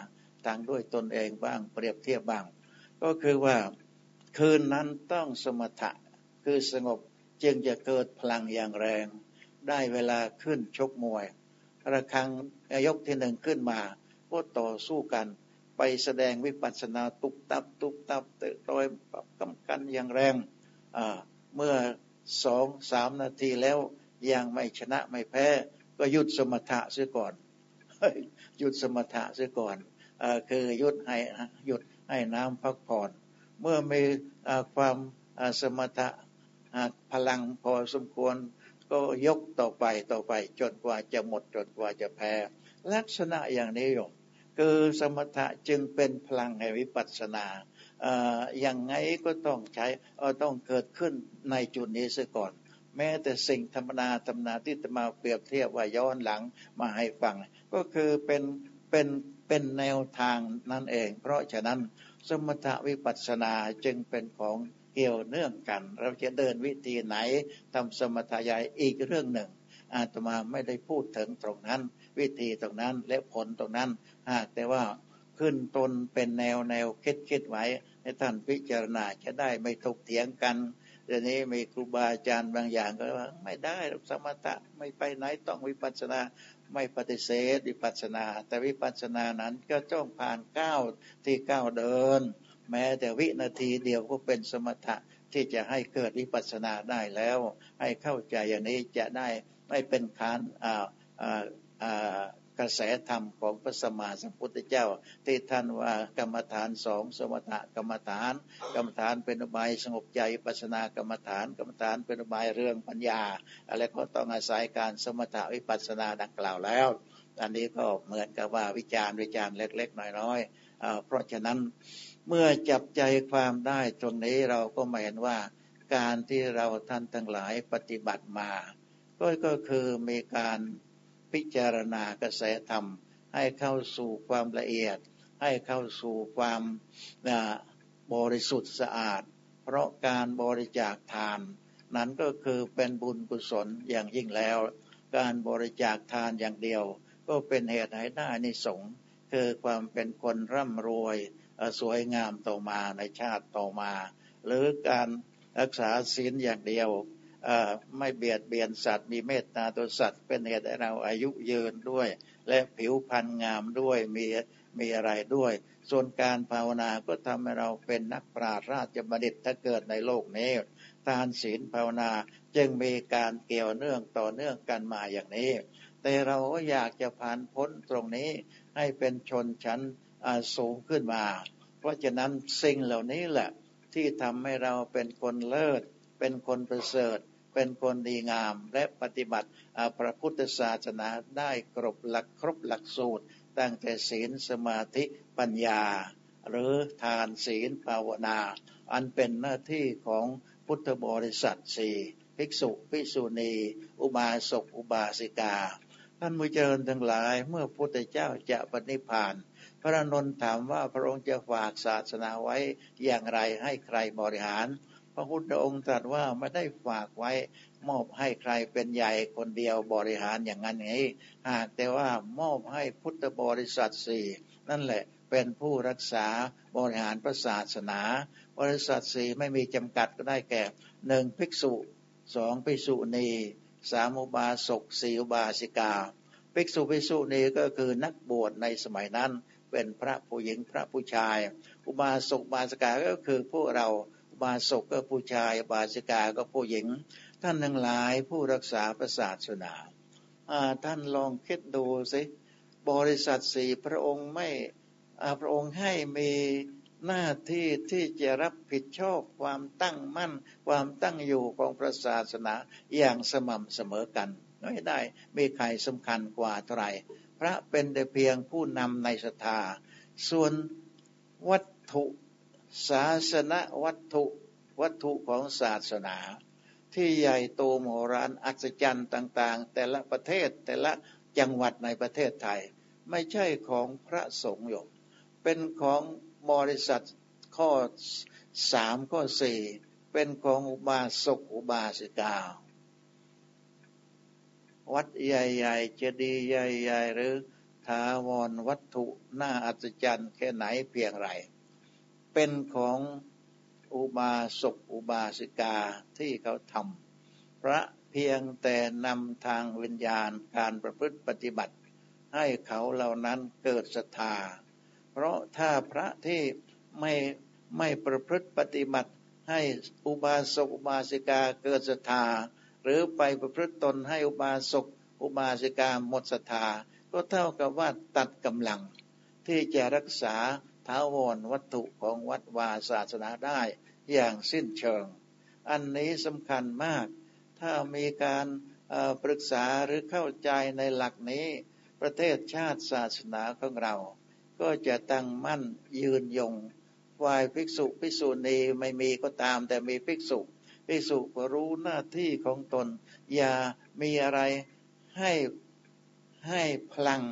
ทางด้วยตนเองบ้างเปรียบเทียบบ้าง ก็คือว่าคืนนั้นต้องสมถะคือสงบจึงจะเกิดพลังอย่างแรง ได้เวลาขึ้นชกมวยระฆังยกที่หนึ่งขึ้นมาก็ต่อสู้กัน ไปแสดงวิปัสสนาตุบตับ ตุบตับเตะต่อยกำกันอย่างแรงเมื่อสองสามนาทีแล้วยังไม่ชนะไม่แพ้ ก็หยุดสมถะเสียก่อนหยุดสมถะเสียก่อนอคือหยุดให้หยุด ให้น้ำพักผ่อน เมื่อมีความสมถะพลังพอสมควร ก็ยกต่อไปต่อไป จนกว่าจะหมดจนกว่าจะแพ้ ลักษณะอย่างนี้โยมคือสมถะจึงเป็นพลังแห่งวิปัสสนาอย่างไงก็ต้องใช้ต้องเกิดขึ้นในจุดนี้ซะก่อน แม้แต่สิ่งธรรมนาธรรมนาที่จะมาเปรียบเทียบว่าย้อนหลังมาให้ฟัง ก็คือเป็นเป็น เป็นแนวทางนั่นเอง เพราะฉะนั้นสมถวิปัสสนาจึงเป็นของเกี่ยวเนื่องกัน เราจะเดินวิธีไหนทำสมถะใหญ่อีกเรื่องหนึ่ง อาตมาไม่ได้พูดถึงตรงนั้น วิธีตรงนั้นและผลตรงนั้น หากแต่ว่าขึ้นตนเป็นแนวแนวคิดคิดไว้ให้ท่านพิจารณาจะได้ไม่ถกเถียงกันเดี๋ยวนี้มีครูบาอาจารย์บางอย่างก็ว่าไม่ได้สมถะไม่ไปไหนต้องวิปัสสนา ไม่ปฏิเสธวิปัสสนา แต่วิปัสสนานั้นก็ต้องผ่านก้าวที่ก้าวเดิน แม้แต่วินาทีเดียวก็เป็นสมถะที่จะให้เกิดวิปัสสนาได้แล้ว ให้เข้าใจอย่างนี้จะได้ไม่เป็นคานอ่าอ่าอ่า กระแสธรรมของพระสมมาสัมพุทธเจ้าที่ท่านว่ากรรมฐานสองสมถกรรมฐาน กรรมฐานเป็นอุบายสงบใจปัสนากรรมฐาน กรรมฐานเป็นอุบายเรื่องปัญญา อะไรก็ต้องอาศัยการสมถะวิปัสนาดังกล่าวแล้ว อันนี้ก็เหมือนกับว่าวิจารณ์วิจารณ์เล็ก ๆ น้อยๆเพราะฉะนั้นเมื่อจับใจความได้ตรงนี้เราก็มาเห็นว่าการที่เราท่านทั้งหลายปฏิบัติมา ก็ก็คือมีการ พิจารณากระแสธรรม ให้เข้าสู่ความละเอียด ให้เข้าสู่ความบริสุทธิ์สะอาด เพราะการบริจาคทาน นั้นก็คือเป็นบุญกุศลอย่างยิ่งแล้ว การบริจาคทานอย่างเดียว ก็เป็นเหตุให้ได้นิสงคือความเป็นคนร่ำรวยสวยงามต่อมาในชาติต่อมา หรือการรักษาศีลอย่างเดียว ไม่เบียดเบียนสัตว์ มีเมตตาตัวสัตว์ เป็นเหตุให้เราอายุยืนด้วย และผิวพรรณงามด้วยมีมีอะไรด้วย ส่วนการภาวนาก็ทำให้เราเป็นนักปราชญ์ราชบัณฑิตถ้าเกิดในโลกนี้ทานศีลภาวนาจึงมีการเกี่ยวเนื่องต่อเนื่องกันมาอย่างนี้ แต่เราก็อยากจะผ่านพ้นตรงนี้ให้เป็นชนชั้นสูงขึ้นมา เพราะฉะนั้นสิ่งเหล่านี้แหละที่ทำให้เราเป็นคนเลิศ เป็นคนประเสริฐ เป็นคนดีงาม และปฏิบัติพระพุทธศาสนาได้ครบหลักครบหลักสูตร ตั้งแต่ศีลสมาธิปัญญา หรือทานศีลภาวนา อันเป็นหน้าที่ของพุทธบริษัทสี่ภิกษุภิกษุณี อุบาสกอุบาสิกา ท่านมุเจริญทั้งหลายเมื่อพุทธเจ้าจะปฏิพานพระนนท์ถามว่าพระองค์จะฝากศาสนาไว้อย่างไรให้ใครบริหาร ระพุทธองค์ตรัสว่าไม่ได้ฝากไว้มอบให้ใครเป็นใหญ่คนเดียวบริหารอย่างนั้นไงหากแต่ว่ามอบให้พุทธบริษัทสี่นั่นแหละเป็นผู้รักษาบริหารพระศาสนา บริษัทสี่ไม่มีจำกัดก็ได้แก่หนึ่งภิกษุสองภิกษุณีสามอุบาสกสี่อุบาสิกา ภิกษุภิกษุณีก็คือนักบวชในสมัยนั้น เป็นพระผู้หญิงพระผู้ชาย อุบาสกบาสิกาก็คือพวกเรา บาศกก็ผู้ชาย บาสิกาก็ผู้หญิง ท่านทั้งหลายผู้รักษาศาสนาท่านลองคิดดูสิบริษัทสี่พระองค์ไม่พระองค์ให้มีหน้าที่ที่จะรับผิดชอบความตั้งมั่น ความตั้งอยู่ของพระศาสนาอย่างสม่ำเสมอกันไม่ได้มีใครสำคัญกว่าเท่าไรพระเป็นแต่เพียงผู้นำในศรัทธาส่วนวัตถุ ศาสนวัตถุวัตถุของศาสนา ที่ใหญ่โตโหฬารอัศจรรย์ต่าง ๆ แต่ละประเทศแต่ละจังหวัดในประเทศไทย ไม่ใช่ของพระสงฆ์โยมเป็นของบริษัทข้อสามข้อสี่เป็นของอุบาสกอุบาสิกา วัดใหญ่ๆจะดีใหญ่ ๆ หรือทาวรวัตถุน่าอัศจรรย์แค่ไหนเพียงไร เป็นของอุบาสกอุบาสิกาที่เขาทำพระเพียงแต่นำทางวิญญาณการประพฤติปฏิบัติ ให้เขาเหล่านั้นเกิดศรัทธา เพราะถ้าพระที่ไม่ไม่ประพฤติปฏิบัติ ให้อุบาสกอุบาสิกาเกิดศรัทธา หรือไปประพฤติตนให้อุบาสกอุบาสิกาหมดศรัทธาก็เท่ากับว่าตัดกำลัง ที่จะรักษา ท้าวรวัตถุของวัดวาศาสนาได้อย่างสิ้นเชิง อันนี้สำคัญมาก ถ้ามีการปรึกษาหรือเข้าใจในหลักนี้ ประเทศชาติศาสนาของเรา ก็จะตั้งมั่นยืนยงฝ่ายภิกษุภิกษุณีไม่มีก็ตาม แต่มีภิกษุภิกษุก็รู้หน้าที่ของตน อย่ามีอะไรให้ให้พลัง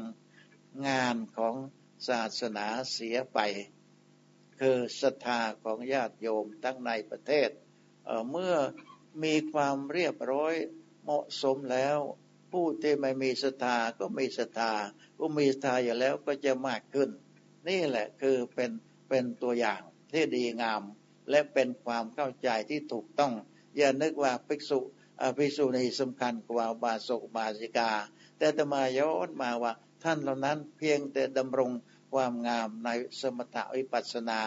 งานของ ศาสนาเสียไป คือศรัทธาของญาติโยมทั้งในประเทศเเมื่อมีความเรียบร้อยเหมาะสมแล้ว ผู้ที่ไม่มีศรัทธาก็มีศรัทธาผู้มีศรัทธาอยู่แล้วก็จะมากขึ้น นี่แหละคือเป็นเป็นตัวอย่างที่ดีงาม และเป็นความเข้าใจที่ถูกต้อง อย่านึกว่าภิกษุภิกษุในสำคัญกว่าบาศกบาสิกา แต่ตมาย้อนมาว่า ท่านเหล่านั้นเพียงแต่ดำรงความงามในสมถะวิปัสสนา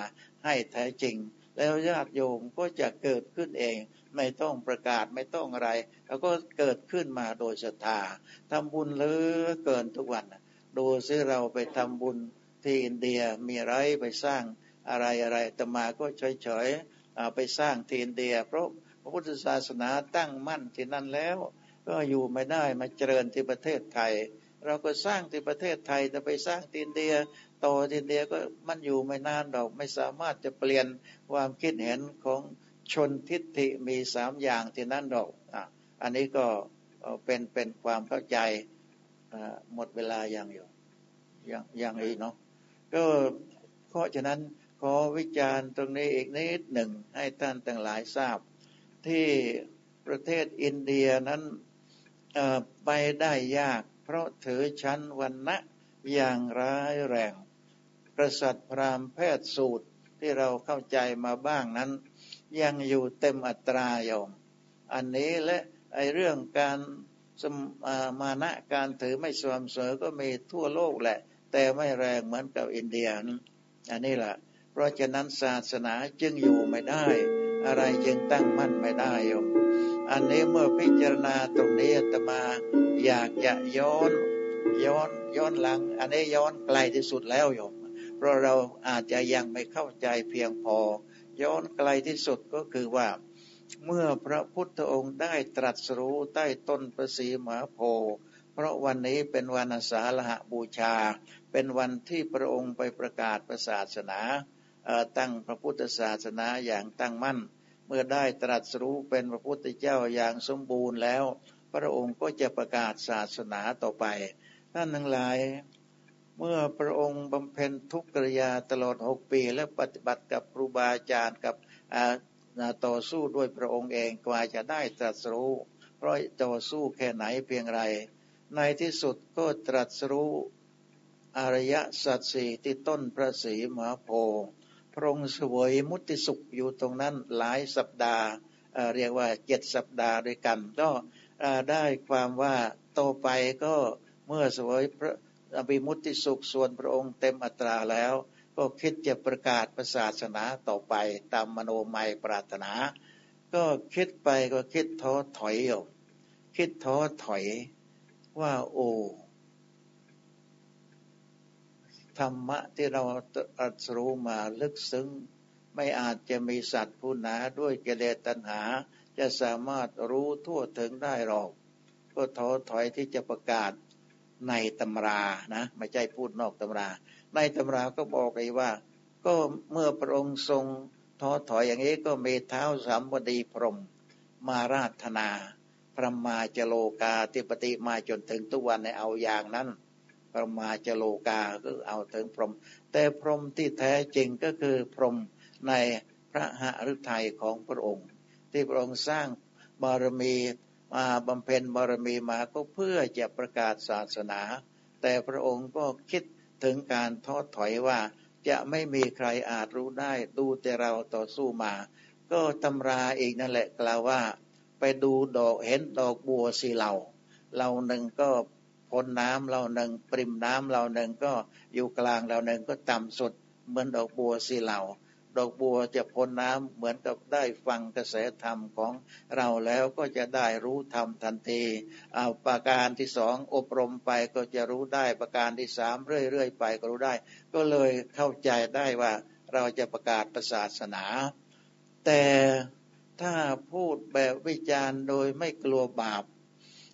ให้แท้จริง แล้วญาติโยมก็จะเกิดขึ้นเอง ไม่ต้องประกาศไม่ต้องอะไร แล้วก็เกิดขึ้นมาโดยศรัทธาทำบุญเลือเกินทุกวันดูซิเราไปทำบุญที่อินเดียมีไรไปสร้างอะไรอะไรตมาก็เฉยๆไปสร้างที่อินเดีย เพราะพระพุทธศาสนาตั้งมั่นที่นั่นแล้ว ก็อยู่ไม่ได้มาเจริญที่ประเทศไทย เราก็สร้างที่ประเทศไทยแต่ไปสร้างที่อินเดียต่อที่อินเดียก็มันอยู่ไม่นานดอกไม่สามารถจะเปลี่ยนความคิดเห็นของชนทิฏฐิมีสามอย่างที่นั่นดอกอะอันนี้ก็เป็นเป็นความเข้าใจหมดเวลาอยังอยู่ยังยังอีกเนาะก็เพราะฉะนั้นขอวิจารณ์ตรงนี้อีกนิดหนึ่งให้ท่านทั้งหลายทราบ ที่ประเทศอินเดียนั้นไปได้ยาก เพราะถือชั้นวันนะอย่างร้ายแรงกษัตริย์พราหมณ์แพทย์สูตรที่เราเข้าใจมาบ้างนั้น ยังอยู่เต็มอัตราโยมอันนี้และไอเรื่องการสมานะการถือไม่สม่ำเสอก็มีทั่วโลกแหละ แต่ไม่แรงเหมือนกับอินเดียนอันนี้แหละเพราะฉะนั้นศาสนาจึงอยู่ไม่ได้ อะไรจึงตั้งมั่นไม่ได้โยม อันนี้เมื่อพิจารณาตรงนี้ตมาอยากจะย้อนย้อนย้อนหลัง อันนี้ย้อนไกลที่สุดแล้วโยม เพราะเราอาจจะยังไม่เข้าใจเพียงพอ ย้อนไกลที่สุดก็คือว่า เมื่อพระพุทธองค์ได้ตรัสรู้ใต้ต้นประสีมหาโพธิ์เพราะวันนี้เป็นวันอาสาฬหบูชา เป็นวันที่พระองค์ไปประกาศศาสนาตั้งพระพุทธศาสนาอย่างตั้งมั่น มื่อได้ตรัสรู้เป็นพระพุทธเจ้าอย่างสมบูรณ์แล้ว พระองค์ก็จะประกาศศาสนาต่อไปท่านทั้งหลาย เมื่อพระองค์บำเพ็ญทุกกิริยาตลอดหกปี และปฏิบัติกับครูบาอาจารย์กับต่อสู้ด้วยพระองค์เองกว่าจะได้ตรัสรู้เพราะต่อสู้แค่ไหนเพียงไร ในที่สุดก็ตรัสรู้อริยสัจสี่ที่ต้นพระศรีมหาโพธิ์ พระองค์สวยมุติสุขอยู่ตรงนั้นหลายสัปดาห์เรียกว่าเจ็ดสัปดาห์ด้วยกัน ก็ได้ความว่าโตไปก็เมื่อสวยพระอภิมุติสุขส่วนพระองค์เต็มอัตราแล้ว ก็คิดจะประกาศศาสนาต่อไปตามมโนมัยปรารถนา ก็คิดไปก็คิดท้อถอยอยู่คิดท้อถอยว่าโอ้ ธรรมะที่เราอัศรู้มาลึกซึ้ง ไม่อาจจะมีสัตว์ผู้หนาด้วยกิเลสตัณหา จะสามารถรู้ทั่วถึงได้หรอกก็ท้อถอยที่จะประกาศในตำรานะไม่ใช่พูดนอกตำรา ในตำราก็บอกไอ้ว่า ก็เมื่อพระองค์ทรงท้อถอยอย่างนี้ก็มีเท้าสามบดีพรมมาราธนา พระมาจโลกาธิปติมาจนถึงทุกวันในเอาอย่างนั้น พระมาจโลกาก็เอาถึงพรมแต่พรมที่แท้จริงก็คือพรมในพระหฤทัยของพระองค์ ที่พระองค์สร้างบารมีมาบำเพ็ญบารมีมาก็เพื่อจะประกาศศาสนา แต่พระองค์ก็คิดถึงการทอดถอยว่า จะไม่มีใครอาจรู้ได้ดูแต่เราต่อสู้มา ก็ตำราอีกนั่นแหละกล่าวว่า ไปดูดอกเห็นดอกบัวสีเหล่าเราหนึ่งก็ พ้นน้ำเราหนึ่งปริมน้ำเราหนึ่งก็อยู่กลางเราหนึ่งก็ต่ำสุด เหมือนดอกบัวสีเหลาดอกบัวจะพ้นน้ำเหมือนกับได้ฟังกระแสธรรมของเราแล้วก็จะได้รู้ธรรมทันทีเอาประการที่สองอบรมไปก็จะรู้ได้ประการที่สามเรื่อยๆไปก็รู้ได้ ก็เลยเข้าใจได้ว่าเราจะประกาศศาสนา แต่ถ้าพูดแบบวิจารณ์โดยไม่กลัวบาป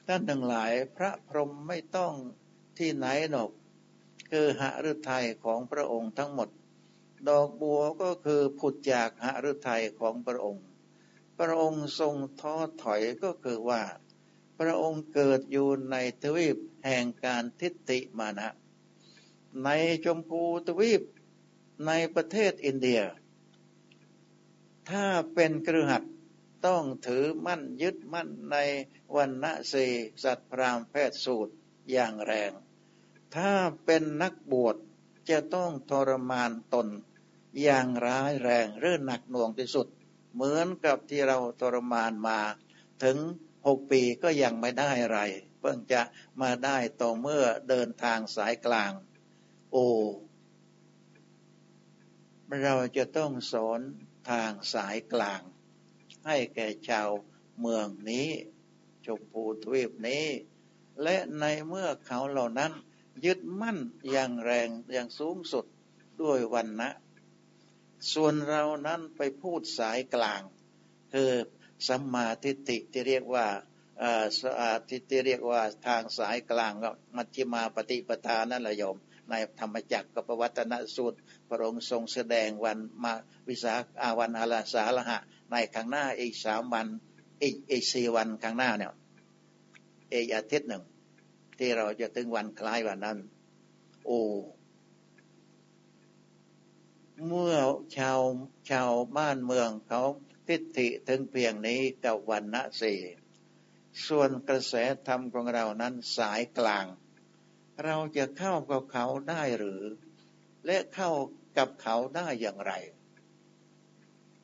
ท่านทั้งหลายพระพรหมไม่ต้องที่ไหนหนก คือหฤทัยของพระองค์ทั้งหมด ดอกบัวก็คือผุดจากหฤทัยของพระองค์ พระองค์ทรงท้อถอยก็คือว่า พระองค์เกิดอยู่ในทวีปแห่งการทิฏฐิมานะ ในชมพูทวีปในประเทศอินเดีย ถ้าเป็นกระหัต ต้องถือมั่นยึดมั่นในวันณะสีสัตว์พรามแพทย์สูตรอย่างแรง ถ้าเป็นนักบวชจะต้องทรมานตน อย่างร้ายแรงหรือหนักหน่วงที่สุด เหมือนกับที่เราทรมานมา ถึงหกปีก็ยังไม่ได้อะไร เพิ่งจะมาได้ต่อเมื่อเดินทางสายกลาง โอ เราจะต้องสอนทางสายกลาง ให้แก่ชาวเมืองนี้ชมพูทวีปนี้ และในเมื่อเขาเหล่านั้น ยึดมั่นอย่างแรงอย่างสูงสุดด้วยวันนะ ส่วนเรานั้นไปพูดสายกลาง คือสัมมาทิฏฐิที่เรียกว่าที่ที่เรียกว่าทางสายกลางก็มัชฌิมาปฏิปทานั่นแหละโยม ในธรรมจักรกับวัตนสูตร พระองค์ทรงแสดงวันมาวิสาอาวันอาลาสาละหะ ในข้างหน้าอีกสามวัน อีกอีกสี่วันข้างหน้าเนี่ยอีกอาทิตย์หนึ่ง ที่เราจะถึงวันคล้ายวันนั้น โอ้เมื่อชาวชาวบ้านเมืองเขาทิฏฐิถึงเพียงนี้กับวันณะสี่ส่วนกระแสธรรมของเรานั้นสายกลาง เราจะเข้ากับเขาได้หรือ และเข้ากับเขาได้อย่างไร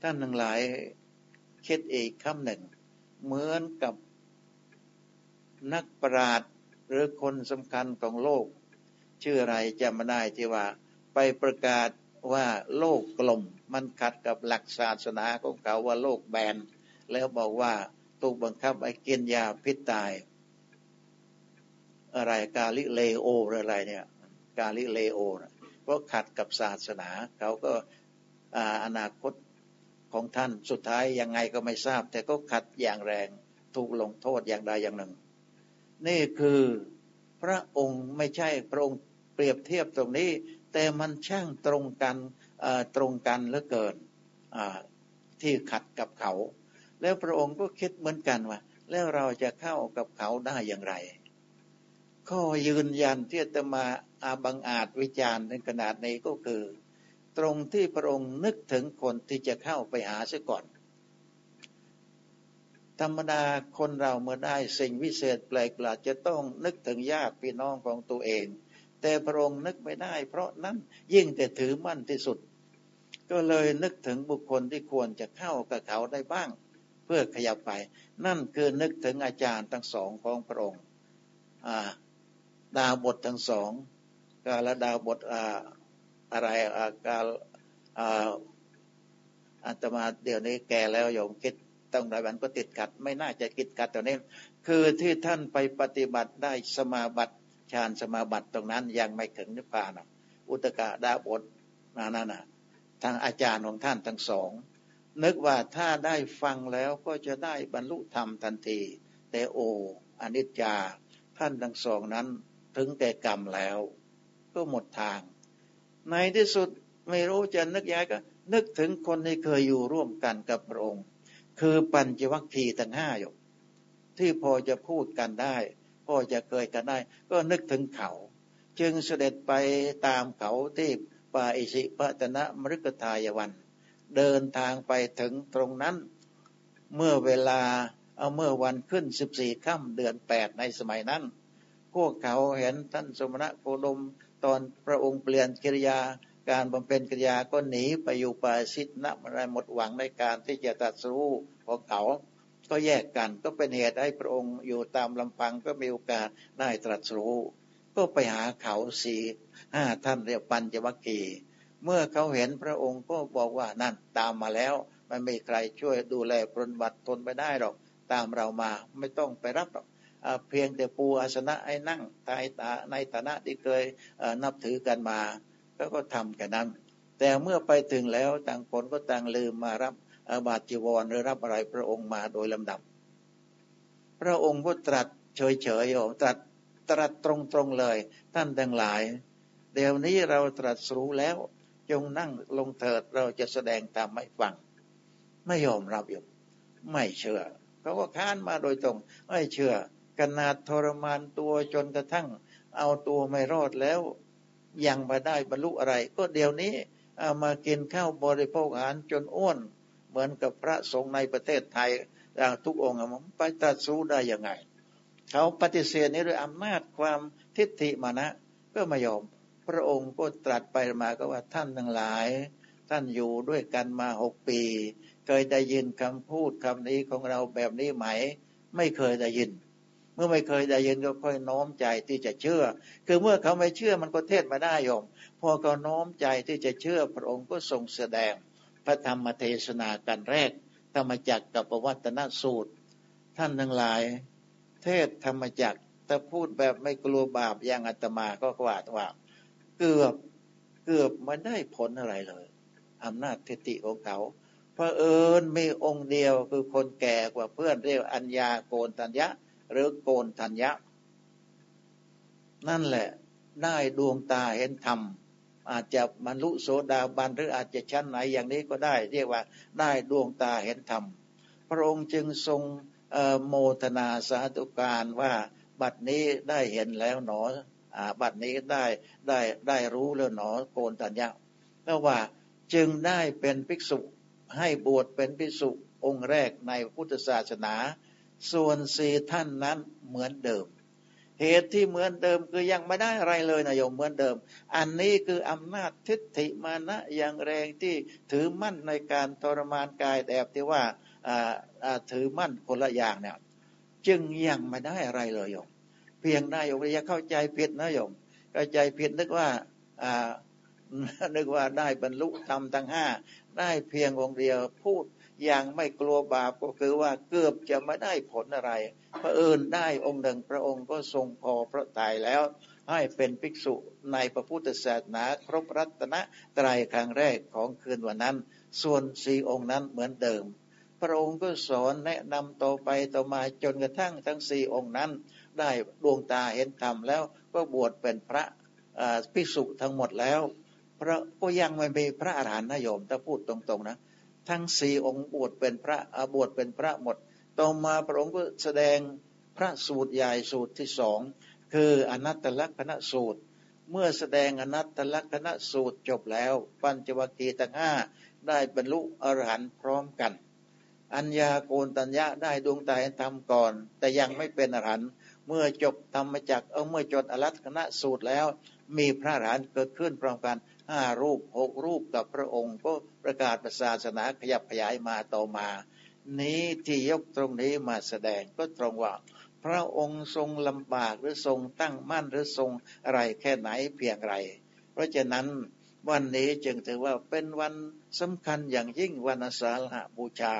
ท่านทั้งหลายคิดอีกคำหนึ่ง เหมือนกับนักปราชญหรือคนสำคัญของโลก ชื่ออะไรจำไม่ได้ที่ว่า ไปประกาศว่าโลกกลมมันขัดกับหลักศาสนาของเขาว่าโลกแบน แล้วบอกว่าถูกบังคับไอ้กินยาพิษตาย อะไรกาลิเลโอหรืออะไรเนี่ย กาลิเลโอเพราะขัดกับศาสนา เขาก็อนาคต ของท่าน สุดท้ายยังไงก็ไม่ทราบ แต่ก็ขัดอย่างแรงถูกลงโทษอย่างใดอย่างหนึ่ง นี่คือพระองค์ไม่ใช่พระองค์เปรียบเทียบตรงนี้ แต่มันช่างตรงกันตรงกันเหลือเกินที่ขัดกับเขา แล้วพระองค์ก็คิดเหมือนกันว่า แล้วเราจะเข้ากับเขาได้อย่างไรข้อยืนยันที่จะมาอาบังอาจวิจารณ์ในขนาดนี้ก็คือ ตรงที่พระองค์นึกถึงคนที่จะเข้าไปหาเสียก่อน ธรรมดาคนเราเมื่อได้สิ่งวิเศษแปลกประหลาดจะต้องนึกถึงญาติพี่น้องของตัวเอง แต่พระองค์นึกไม่ได้ เพราะนั้นยิ่งแต่ถือมั่นที่สุด ก็เลยนึกถึงบุคคลที่ควรจะเข้ากับเขาได้บ้าง เพื่อขยับไป นั่นคือนึกถึงอาจารย์ทั้งสองของพระองค์ดาวบททั้งสองกาลดาวบท อะไรอากาลอาตมาเดี๋ยวนี้แก่แล้วโยมคิดตรงไหนมันก็ติดกัด ไม่น่าจะกิดกัดตัวนี้ คือที่ท่านไปปฏิบัติได้สมาบัติฌานสมาบัติตรงนั้นยังไม่ถึงนิพพานอุตกะดาบทนั่นน่ะทางอาจารย์ของท่านทั้งสอง นึกว่าถ้าได้ฟังแล้วก็จะได้บรรลุธรรมทันที แต่โออนิจจา ท่านทั้งสองนั้นถึงแก่กรรมแล้ว ก็หมดทาง ในที่สุดไม่รู้จะนึกย้ายก็ นึกถึงคนที่เคยอยู่ร่วมกันกับพระองค์ คือปัญจวัคคีย์ทั้งห้าอยู่ที่พอจะพูดกันได้ พอจะเคยกันได้ ก็นึกถึงเขา จึงเสด็จไปตามเขาที่ป่าอิสิปตนะมฤกทายวัน เดินทางไปถึงตรงนั้น เมื่อเวลาเอาเมื่อวันขึ้นสิบสี่ค่ำเดือนแปดในสมัยนั้น พวกเขาเห็นท่านสมณะโคดม ตอนพระองค์เปลี่ยนกิริยาการบำเพ็ญกิริยาก็หนีไปอยู่ป่าชิดนะอะไรหมดหวังในการที่จะตัดสู้ของเขาก็แยกกันก็เป็นเหตุให้พระองค์อยู่ตามลำพังก็มีโอกาสได้ตรัสรู้ก็ไปหาเขาสี่ห้าท่านเรียกปัญจวัคคีย์เมื่อเขาเห็นพระองค์ก็บอกว่านั่นตามมาแล้ว มันไม่ใครช่วยดูแลปรนบัตรทนไปได้หรอก ตามเรามาไม่ต้องไปรับหรอก เพียงแต่ปูอาสนะให้นั่งตายตาในฐานะที่เคยนับถือกันมาแล้วก็ทำแค่นั้น แต่เมื่อไปถึงแล้วต่างคนก็ต่างลืมมารับบาตรจีวรหรือรับอะไรพระองค์มาโดยลำดับ พระองค์ก็ตรัสเฉยๆตรัสตรัสตรงๆเลย ท่านทั้งหลาย เดี๋ยวนี้เราตรัสรู้แล้ว จงนั่งลงเถิดเราจะแสดงตามไม่ฟัง ไม่ยอมรับอยู่ไม่เชื่อเขาก็ค้านมาโดยตรง ไม่เชื่อ ขนาดทรมานตัวจนกระทั่งเอาตัวไม่รอดแล้ว ยังมาได้บรรลุอะไร ก็เดี๋ยวนี้เอามากินข้าวบริโภคอาหารจนอ้วน เหมือนกับพระสงฆ์ในประเทศไทยทุกองค์ไปตัดสู้ได้ยังไง เขาปฏิเสธนี้ด้วยอำนาจความทิฏฐิมานะ ก็ไม่ยอม พระองค์ก็ตรัสไปมาก็ว่าท่านทั้งหลาย ท่านอยู่ด้วยกันมาหกปี เคยได้ยินคำพูดคำนี้ของเราแบบนี้ไหม ไม่เคยได้ยิน เมื่อไม่เคยได้ยินก็ค่อยน้อมใจที่จะเชื่อ คือเมื่อเขาไม่เชื่อมันก็เทศมาได้ยม พอเขาน้อมใจที่จะเชื่อพระองค์ก็ทรงแสดง พระธรรมเทศนากันแรก ธรรมจักกับปวัตนสูตร ท่านทั้งหลาย เทศธรรมจักแต่พูดแบบไม่กลัวบาปอย่างอาตมาก็กว่าว่า เกือบเกือบไม่ได้ผลอะไรเลยอำนาจทิฏฐิของเขาเพราะเอิญมีองค์เดียวคือคนแก่กว่าเพื่อนเรียกอัญญาโกนทัญญะ หรือโกนทัญญะ นั่นแหละได้ดวงตาเห็นธรรม อาจจะบรรลุโสดาบันหรืออาจจะชั้นไหนอย่างนี้ก็ได้ เรียกว่าได้ดวงตาเห็นธรรม พระองค์จึงทรงโมทนาสาธุการว่าบัดนี้ได้เห็นแล้วหนออบัดนี้ได้ได้ได้รู้แล้วหนอโกนตัญญาแล้วว่าจึงได้เป็นภิกษุให้บวชเป็นภิกษุองค์แรกในพุทธศาสนา ส่วนสี่ท่านนั้นเหมือนเดิม เหตุที่เหมือนเดิมคือยังไม่ได้อะไรเลยนะโยมเหมือนเดิม อันนี้คืออำนาจทิฏฐิมานะอย่างแรงที่ถือมั่นในการทรมานกายแบบที่ว่าถือมั่นคนละอย่างเนี่ยจึงยังไม่ได้อะไรเลยโยม เพียงได้โยมอย่าเข้าใจผิดนะโยมเข้าใจผิดนึกว่านึกว่าได้บรรลุธรรมทั้งห้าได้เพียงองค์เดียวพูด อย่างไม่กลัวบาปก็คือว่าเกือบจะไม่ได้ผลอะไรพระเอิญได้องค์หนึ่งพระองค์ก็ทรงพอพระทัยแล้ว ให้เป็นภิกษุในพระพุทธศาสนาครบรัตนะไตรครั้งแรกของคืนวันนั้น ส่วนสี่องค์นั้นเหมือนเดิม พระองค์ก็สอนแนะนำต่อไปต่อมาจนกระทั่งทั้งสี่องค์นั้น ได้ดวงตาเห็นธรรมแล้วก็บวชเป็นพระภิกษุทั้งหมดแล้วพระก็ยังไม่มีพระอาหารหันต์นะโยมถ้าพูดตรงๆนะ ทั้งสี่องค์บวชเป็นพระบวชเป็นพระหมด ต่อมาพระองค์ก็แสดงพระสูตรใหญ่สูตรที่สองคืออนัตตลักษณสูตร เมื่อแสดงอนัตตลักษณสูตรจบแล้ว ปัญจวัคคีย์ทั้งห้าได้บรรลุอรหันต์พร้อมกัน อัญญาโกนตัญญาได้ดวงตาเห็นธรรมก่อน แต่ยังไม่เป็นอรหันต์เมื่อจบธรรมจักเอาเมื่อจดอรัตคณะสูตรแล้ว มีพระอรหันต์เกิดขึ้นพร้อมกันห้ารูปหกรูปกับพระองค์ ก็ประกาศศาสนาขยับขยายมาต่อมา นี้ที่ยกตรงนี้มาแสดงก็ตรงว่า พระองค์ทรงลำบากหรือทรงตั้งมั่นหรือทรงอะไรแค่ไหนเพียงไร เพราะฉะนั้นวันนี้จึงถือว่าเป็นวันสำคัญอย่างยิ่งวันอาสาหบูชา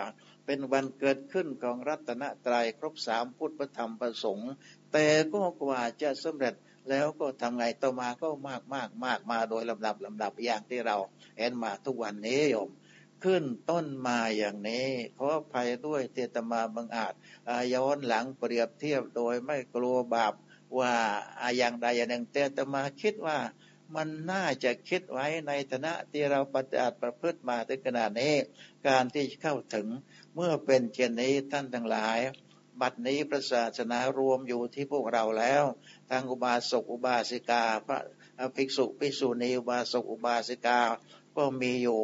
เป็นวันเกิดขึ้นของรัตนตรัยครบสามพุทธธรรมประสงค์ แต่ก็กว่าจะสำเร็จ แล้วก็ทำไงต่อมาก็มากมากมากมาโดยลำดับลำดับอย่างที่เราเห็นมาทุกวันนี้โยม ขึ้นต้นมาอย่างนี้ขอภัยด้วยเตตมาบังอาจย้อนหลังเปรียบเทียบโดยไม่กลัวบาปว่าอย่างใดอย่างหนึ่งเตตมาคิดว่ามันน่าจะคิดไว้ในฐานะที่เราปฏิบัติประพฤติมาถึงขนาดนี้ การที่เข้าถึงเมื่อเป็นเช่นนี้ท่านทั้งหลาย บัดนี้พระศาสนารวมอยู่ที่พวกเราแล้ว ทางอุบาสกอุบาสิกา พระภิกษุภิกษุณีอุบาสกอุบาสิกา ก็มีอยู่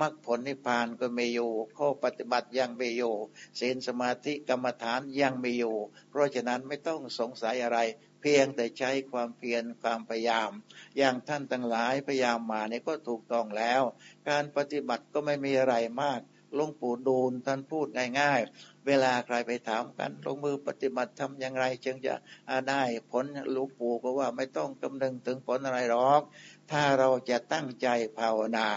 มรรคผลนิพพานก็มีอยู่ข้อปฏิบัติยังมีอยู่ศีลสมาธิกรรมฐานยังมีอยู่ เพราะฉะนั้นไม่ต้องสงสัยอะไร เพียงแต่ใช้ความเพียรความพยายาม อย่างท่านทั้งหลายพยายามมาเนี่ยก็ถูกต้องแล้ว การปฏิบัติก็ไม่มีอะไรมาก หลวงปู่ดูลท่านพูดง่าย ๆ เวลาใครไปถามกันลงมือปฏิบัติทำอย่างไร จึงจะได้ผลลูกปู่ก็ว่าไม่ต้องกำนึงถึงผลอะไรหรอก ถ้าเราจะตั้งใจภาวนา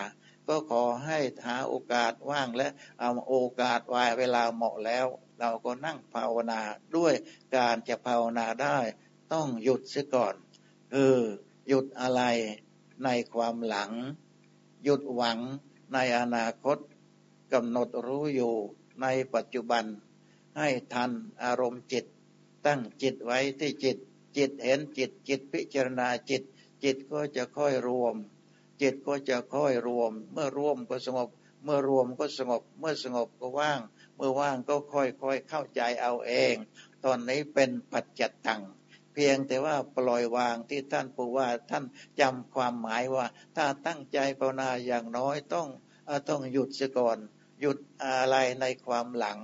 ก็ขอให้หาโอกาสว่างและเอาโอกาสวายเวลาเหมาะแล้ว เราก็นั่งภาวนาด้วยการจะภาวนาได้ ต้องหยุดเสียก่อนคือหยุดอะไรในความหลัง หยุดหวังในอนาคต กำหนดรู้อยู่ในปัจจุบัน ให้ทันอารมณ์จิต ตั้งจิตไว้ที่จิต จิตเห็นจิต จิตพิจารณาจิต จิตก็จะค่อยรวม จิตก็จะค่อยรวม เมื่อรวมก็สงบ เมื่อรวมก็สงบ เมื่อสงบก็ว่าง เมื่อว่างก็ค่อยๆเข้าใจเอาเอง ตอนนี้เป็นปัจจัตตังเพียงแต่ว่าปล่อยวางที่ท่านปูว่าท่านจำความหมายว่า ถ้าตั้งใจภาวนาอย่างน้อยต้องต้องหยุดเสียก่อน หยุดอะไรในความหลัง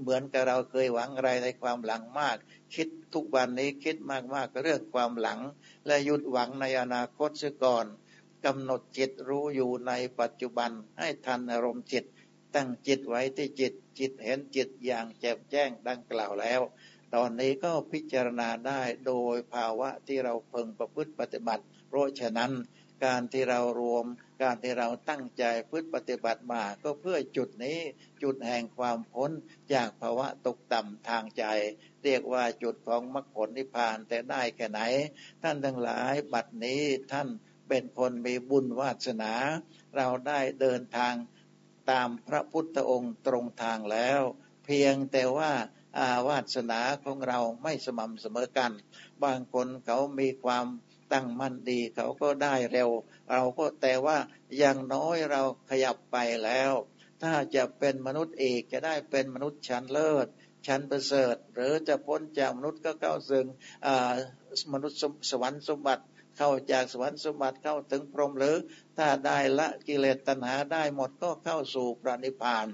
เหมือนกับเราเคยหวังอะไรในความหลังมาก คิดทุกวันนี้คิดมากๆเรื่องความหลัง และหยุดหวังในอนาคตเสียก่อนกำหนดจิตรู้อยู่ในปัจจุบันให้ทันอารมณ์จิต ตั้งจิตไว้ที่จิต จิตเห็นจิตอย่างแจ่มแจ้งดังกล่าวแล้ว ตอนนี้ก็พิจารณาได้โดยภาวะที่เราเพึงประพฤติปฏิบัติ เพราะฉะนั้น การที่เรารวม การที่เราตั้งใจพฤติปฏิบัติมาก็เพื่อจุดนี้จุดแห่งความพ้นจากภาวะตกต่ำทางใจ เรียกว่าจุดของมรรคผลนิพพานแต่ได้แค่ไหน ท่านทั้งหลายบัดนี้ท่านเป็นคนมีบุญวาสนา เราได้เดินทางตามพระพุทธองค์ตรงทางแล้ว เพียงแต่ว่าอาวาสนาของเราไม่สม่ำเสมอกัน บางคนเขามีความ ตั้งมั่นดีเขาก็ได้เร็ว เราก็แต่ว่าอย่างน้อยเราขยับไปแล้ว ถ้าจะเป็นมนุษย์เอกจะได้เป็นมนุษย์ชั้นเลิศ ชั้นประเสริฐ หรือจะพ้นจากมนุษย์ก็เข้าสึงมนุษย์สวรรค์สมบัติเข้าจากสวรรค์สมบัติเข้าถึงพรหมหรือ ถ้าได้ละกิเลสตัณหาได้หมดก็เข้าสู่พระนิพพาน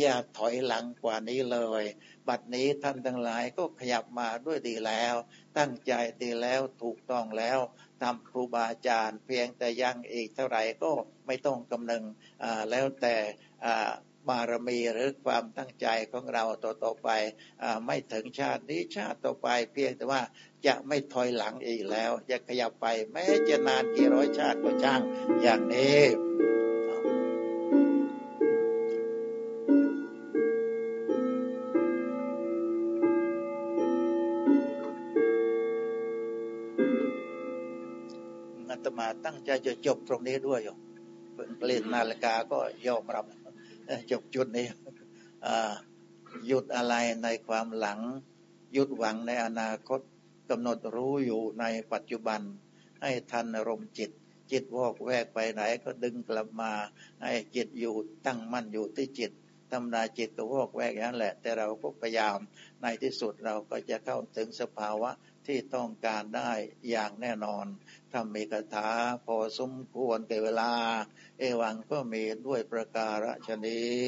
อย่าถอยหลังกว่านี้เลย บัดนี้ท่านทั้งหลายก็ขยับมาด้วยดีแล้ว ตั้งใจดีแล้วถูกต้องแล้วทำครูบาอาจารย์เพียงแต่ยังอีกเท่าไหร่ก็ไม่ต้องกำนึงแล้วแต่บารมีหรือความตั้งใจของเราต่อต่อไปอไม่ถึงชาตินี้ชาติต่อไปเพียงแต่ว่าจะไม่ถอยหลังอีกแล้ว จะขยับไปแม้จะนานกี่ร้อยชาติก็ช่างอย่างนี้ มาตั้งใจะจบตรงนี้ด้วยอยู่เปลี่ยนนาฬิกาก็ยอมรับจบจุดนี้หยุดอะไรในความหลัง หยุดหวังในอนาคตกำหนดรู้อยู่ในปัจจุบัน ให้ทันอารมณ์จิต จิตวอกแวกไปไหนก็ดึงกลับมา ให้จิตอยู่ตั้งมั่นอยู่ที่จิตทำนาจิตก็วอกแวกอย่างนั้นแหละ แต่เราก็พยายามในที่สุดเราก็จะเข้าถึงสภาวะ ที่ต้องการได้อย่างแน่นอนทำมีคาถาพอสมควรแก่เวลา เอวังก็มีด้วยประการฉนี้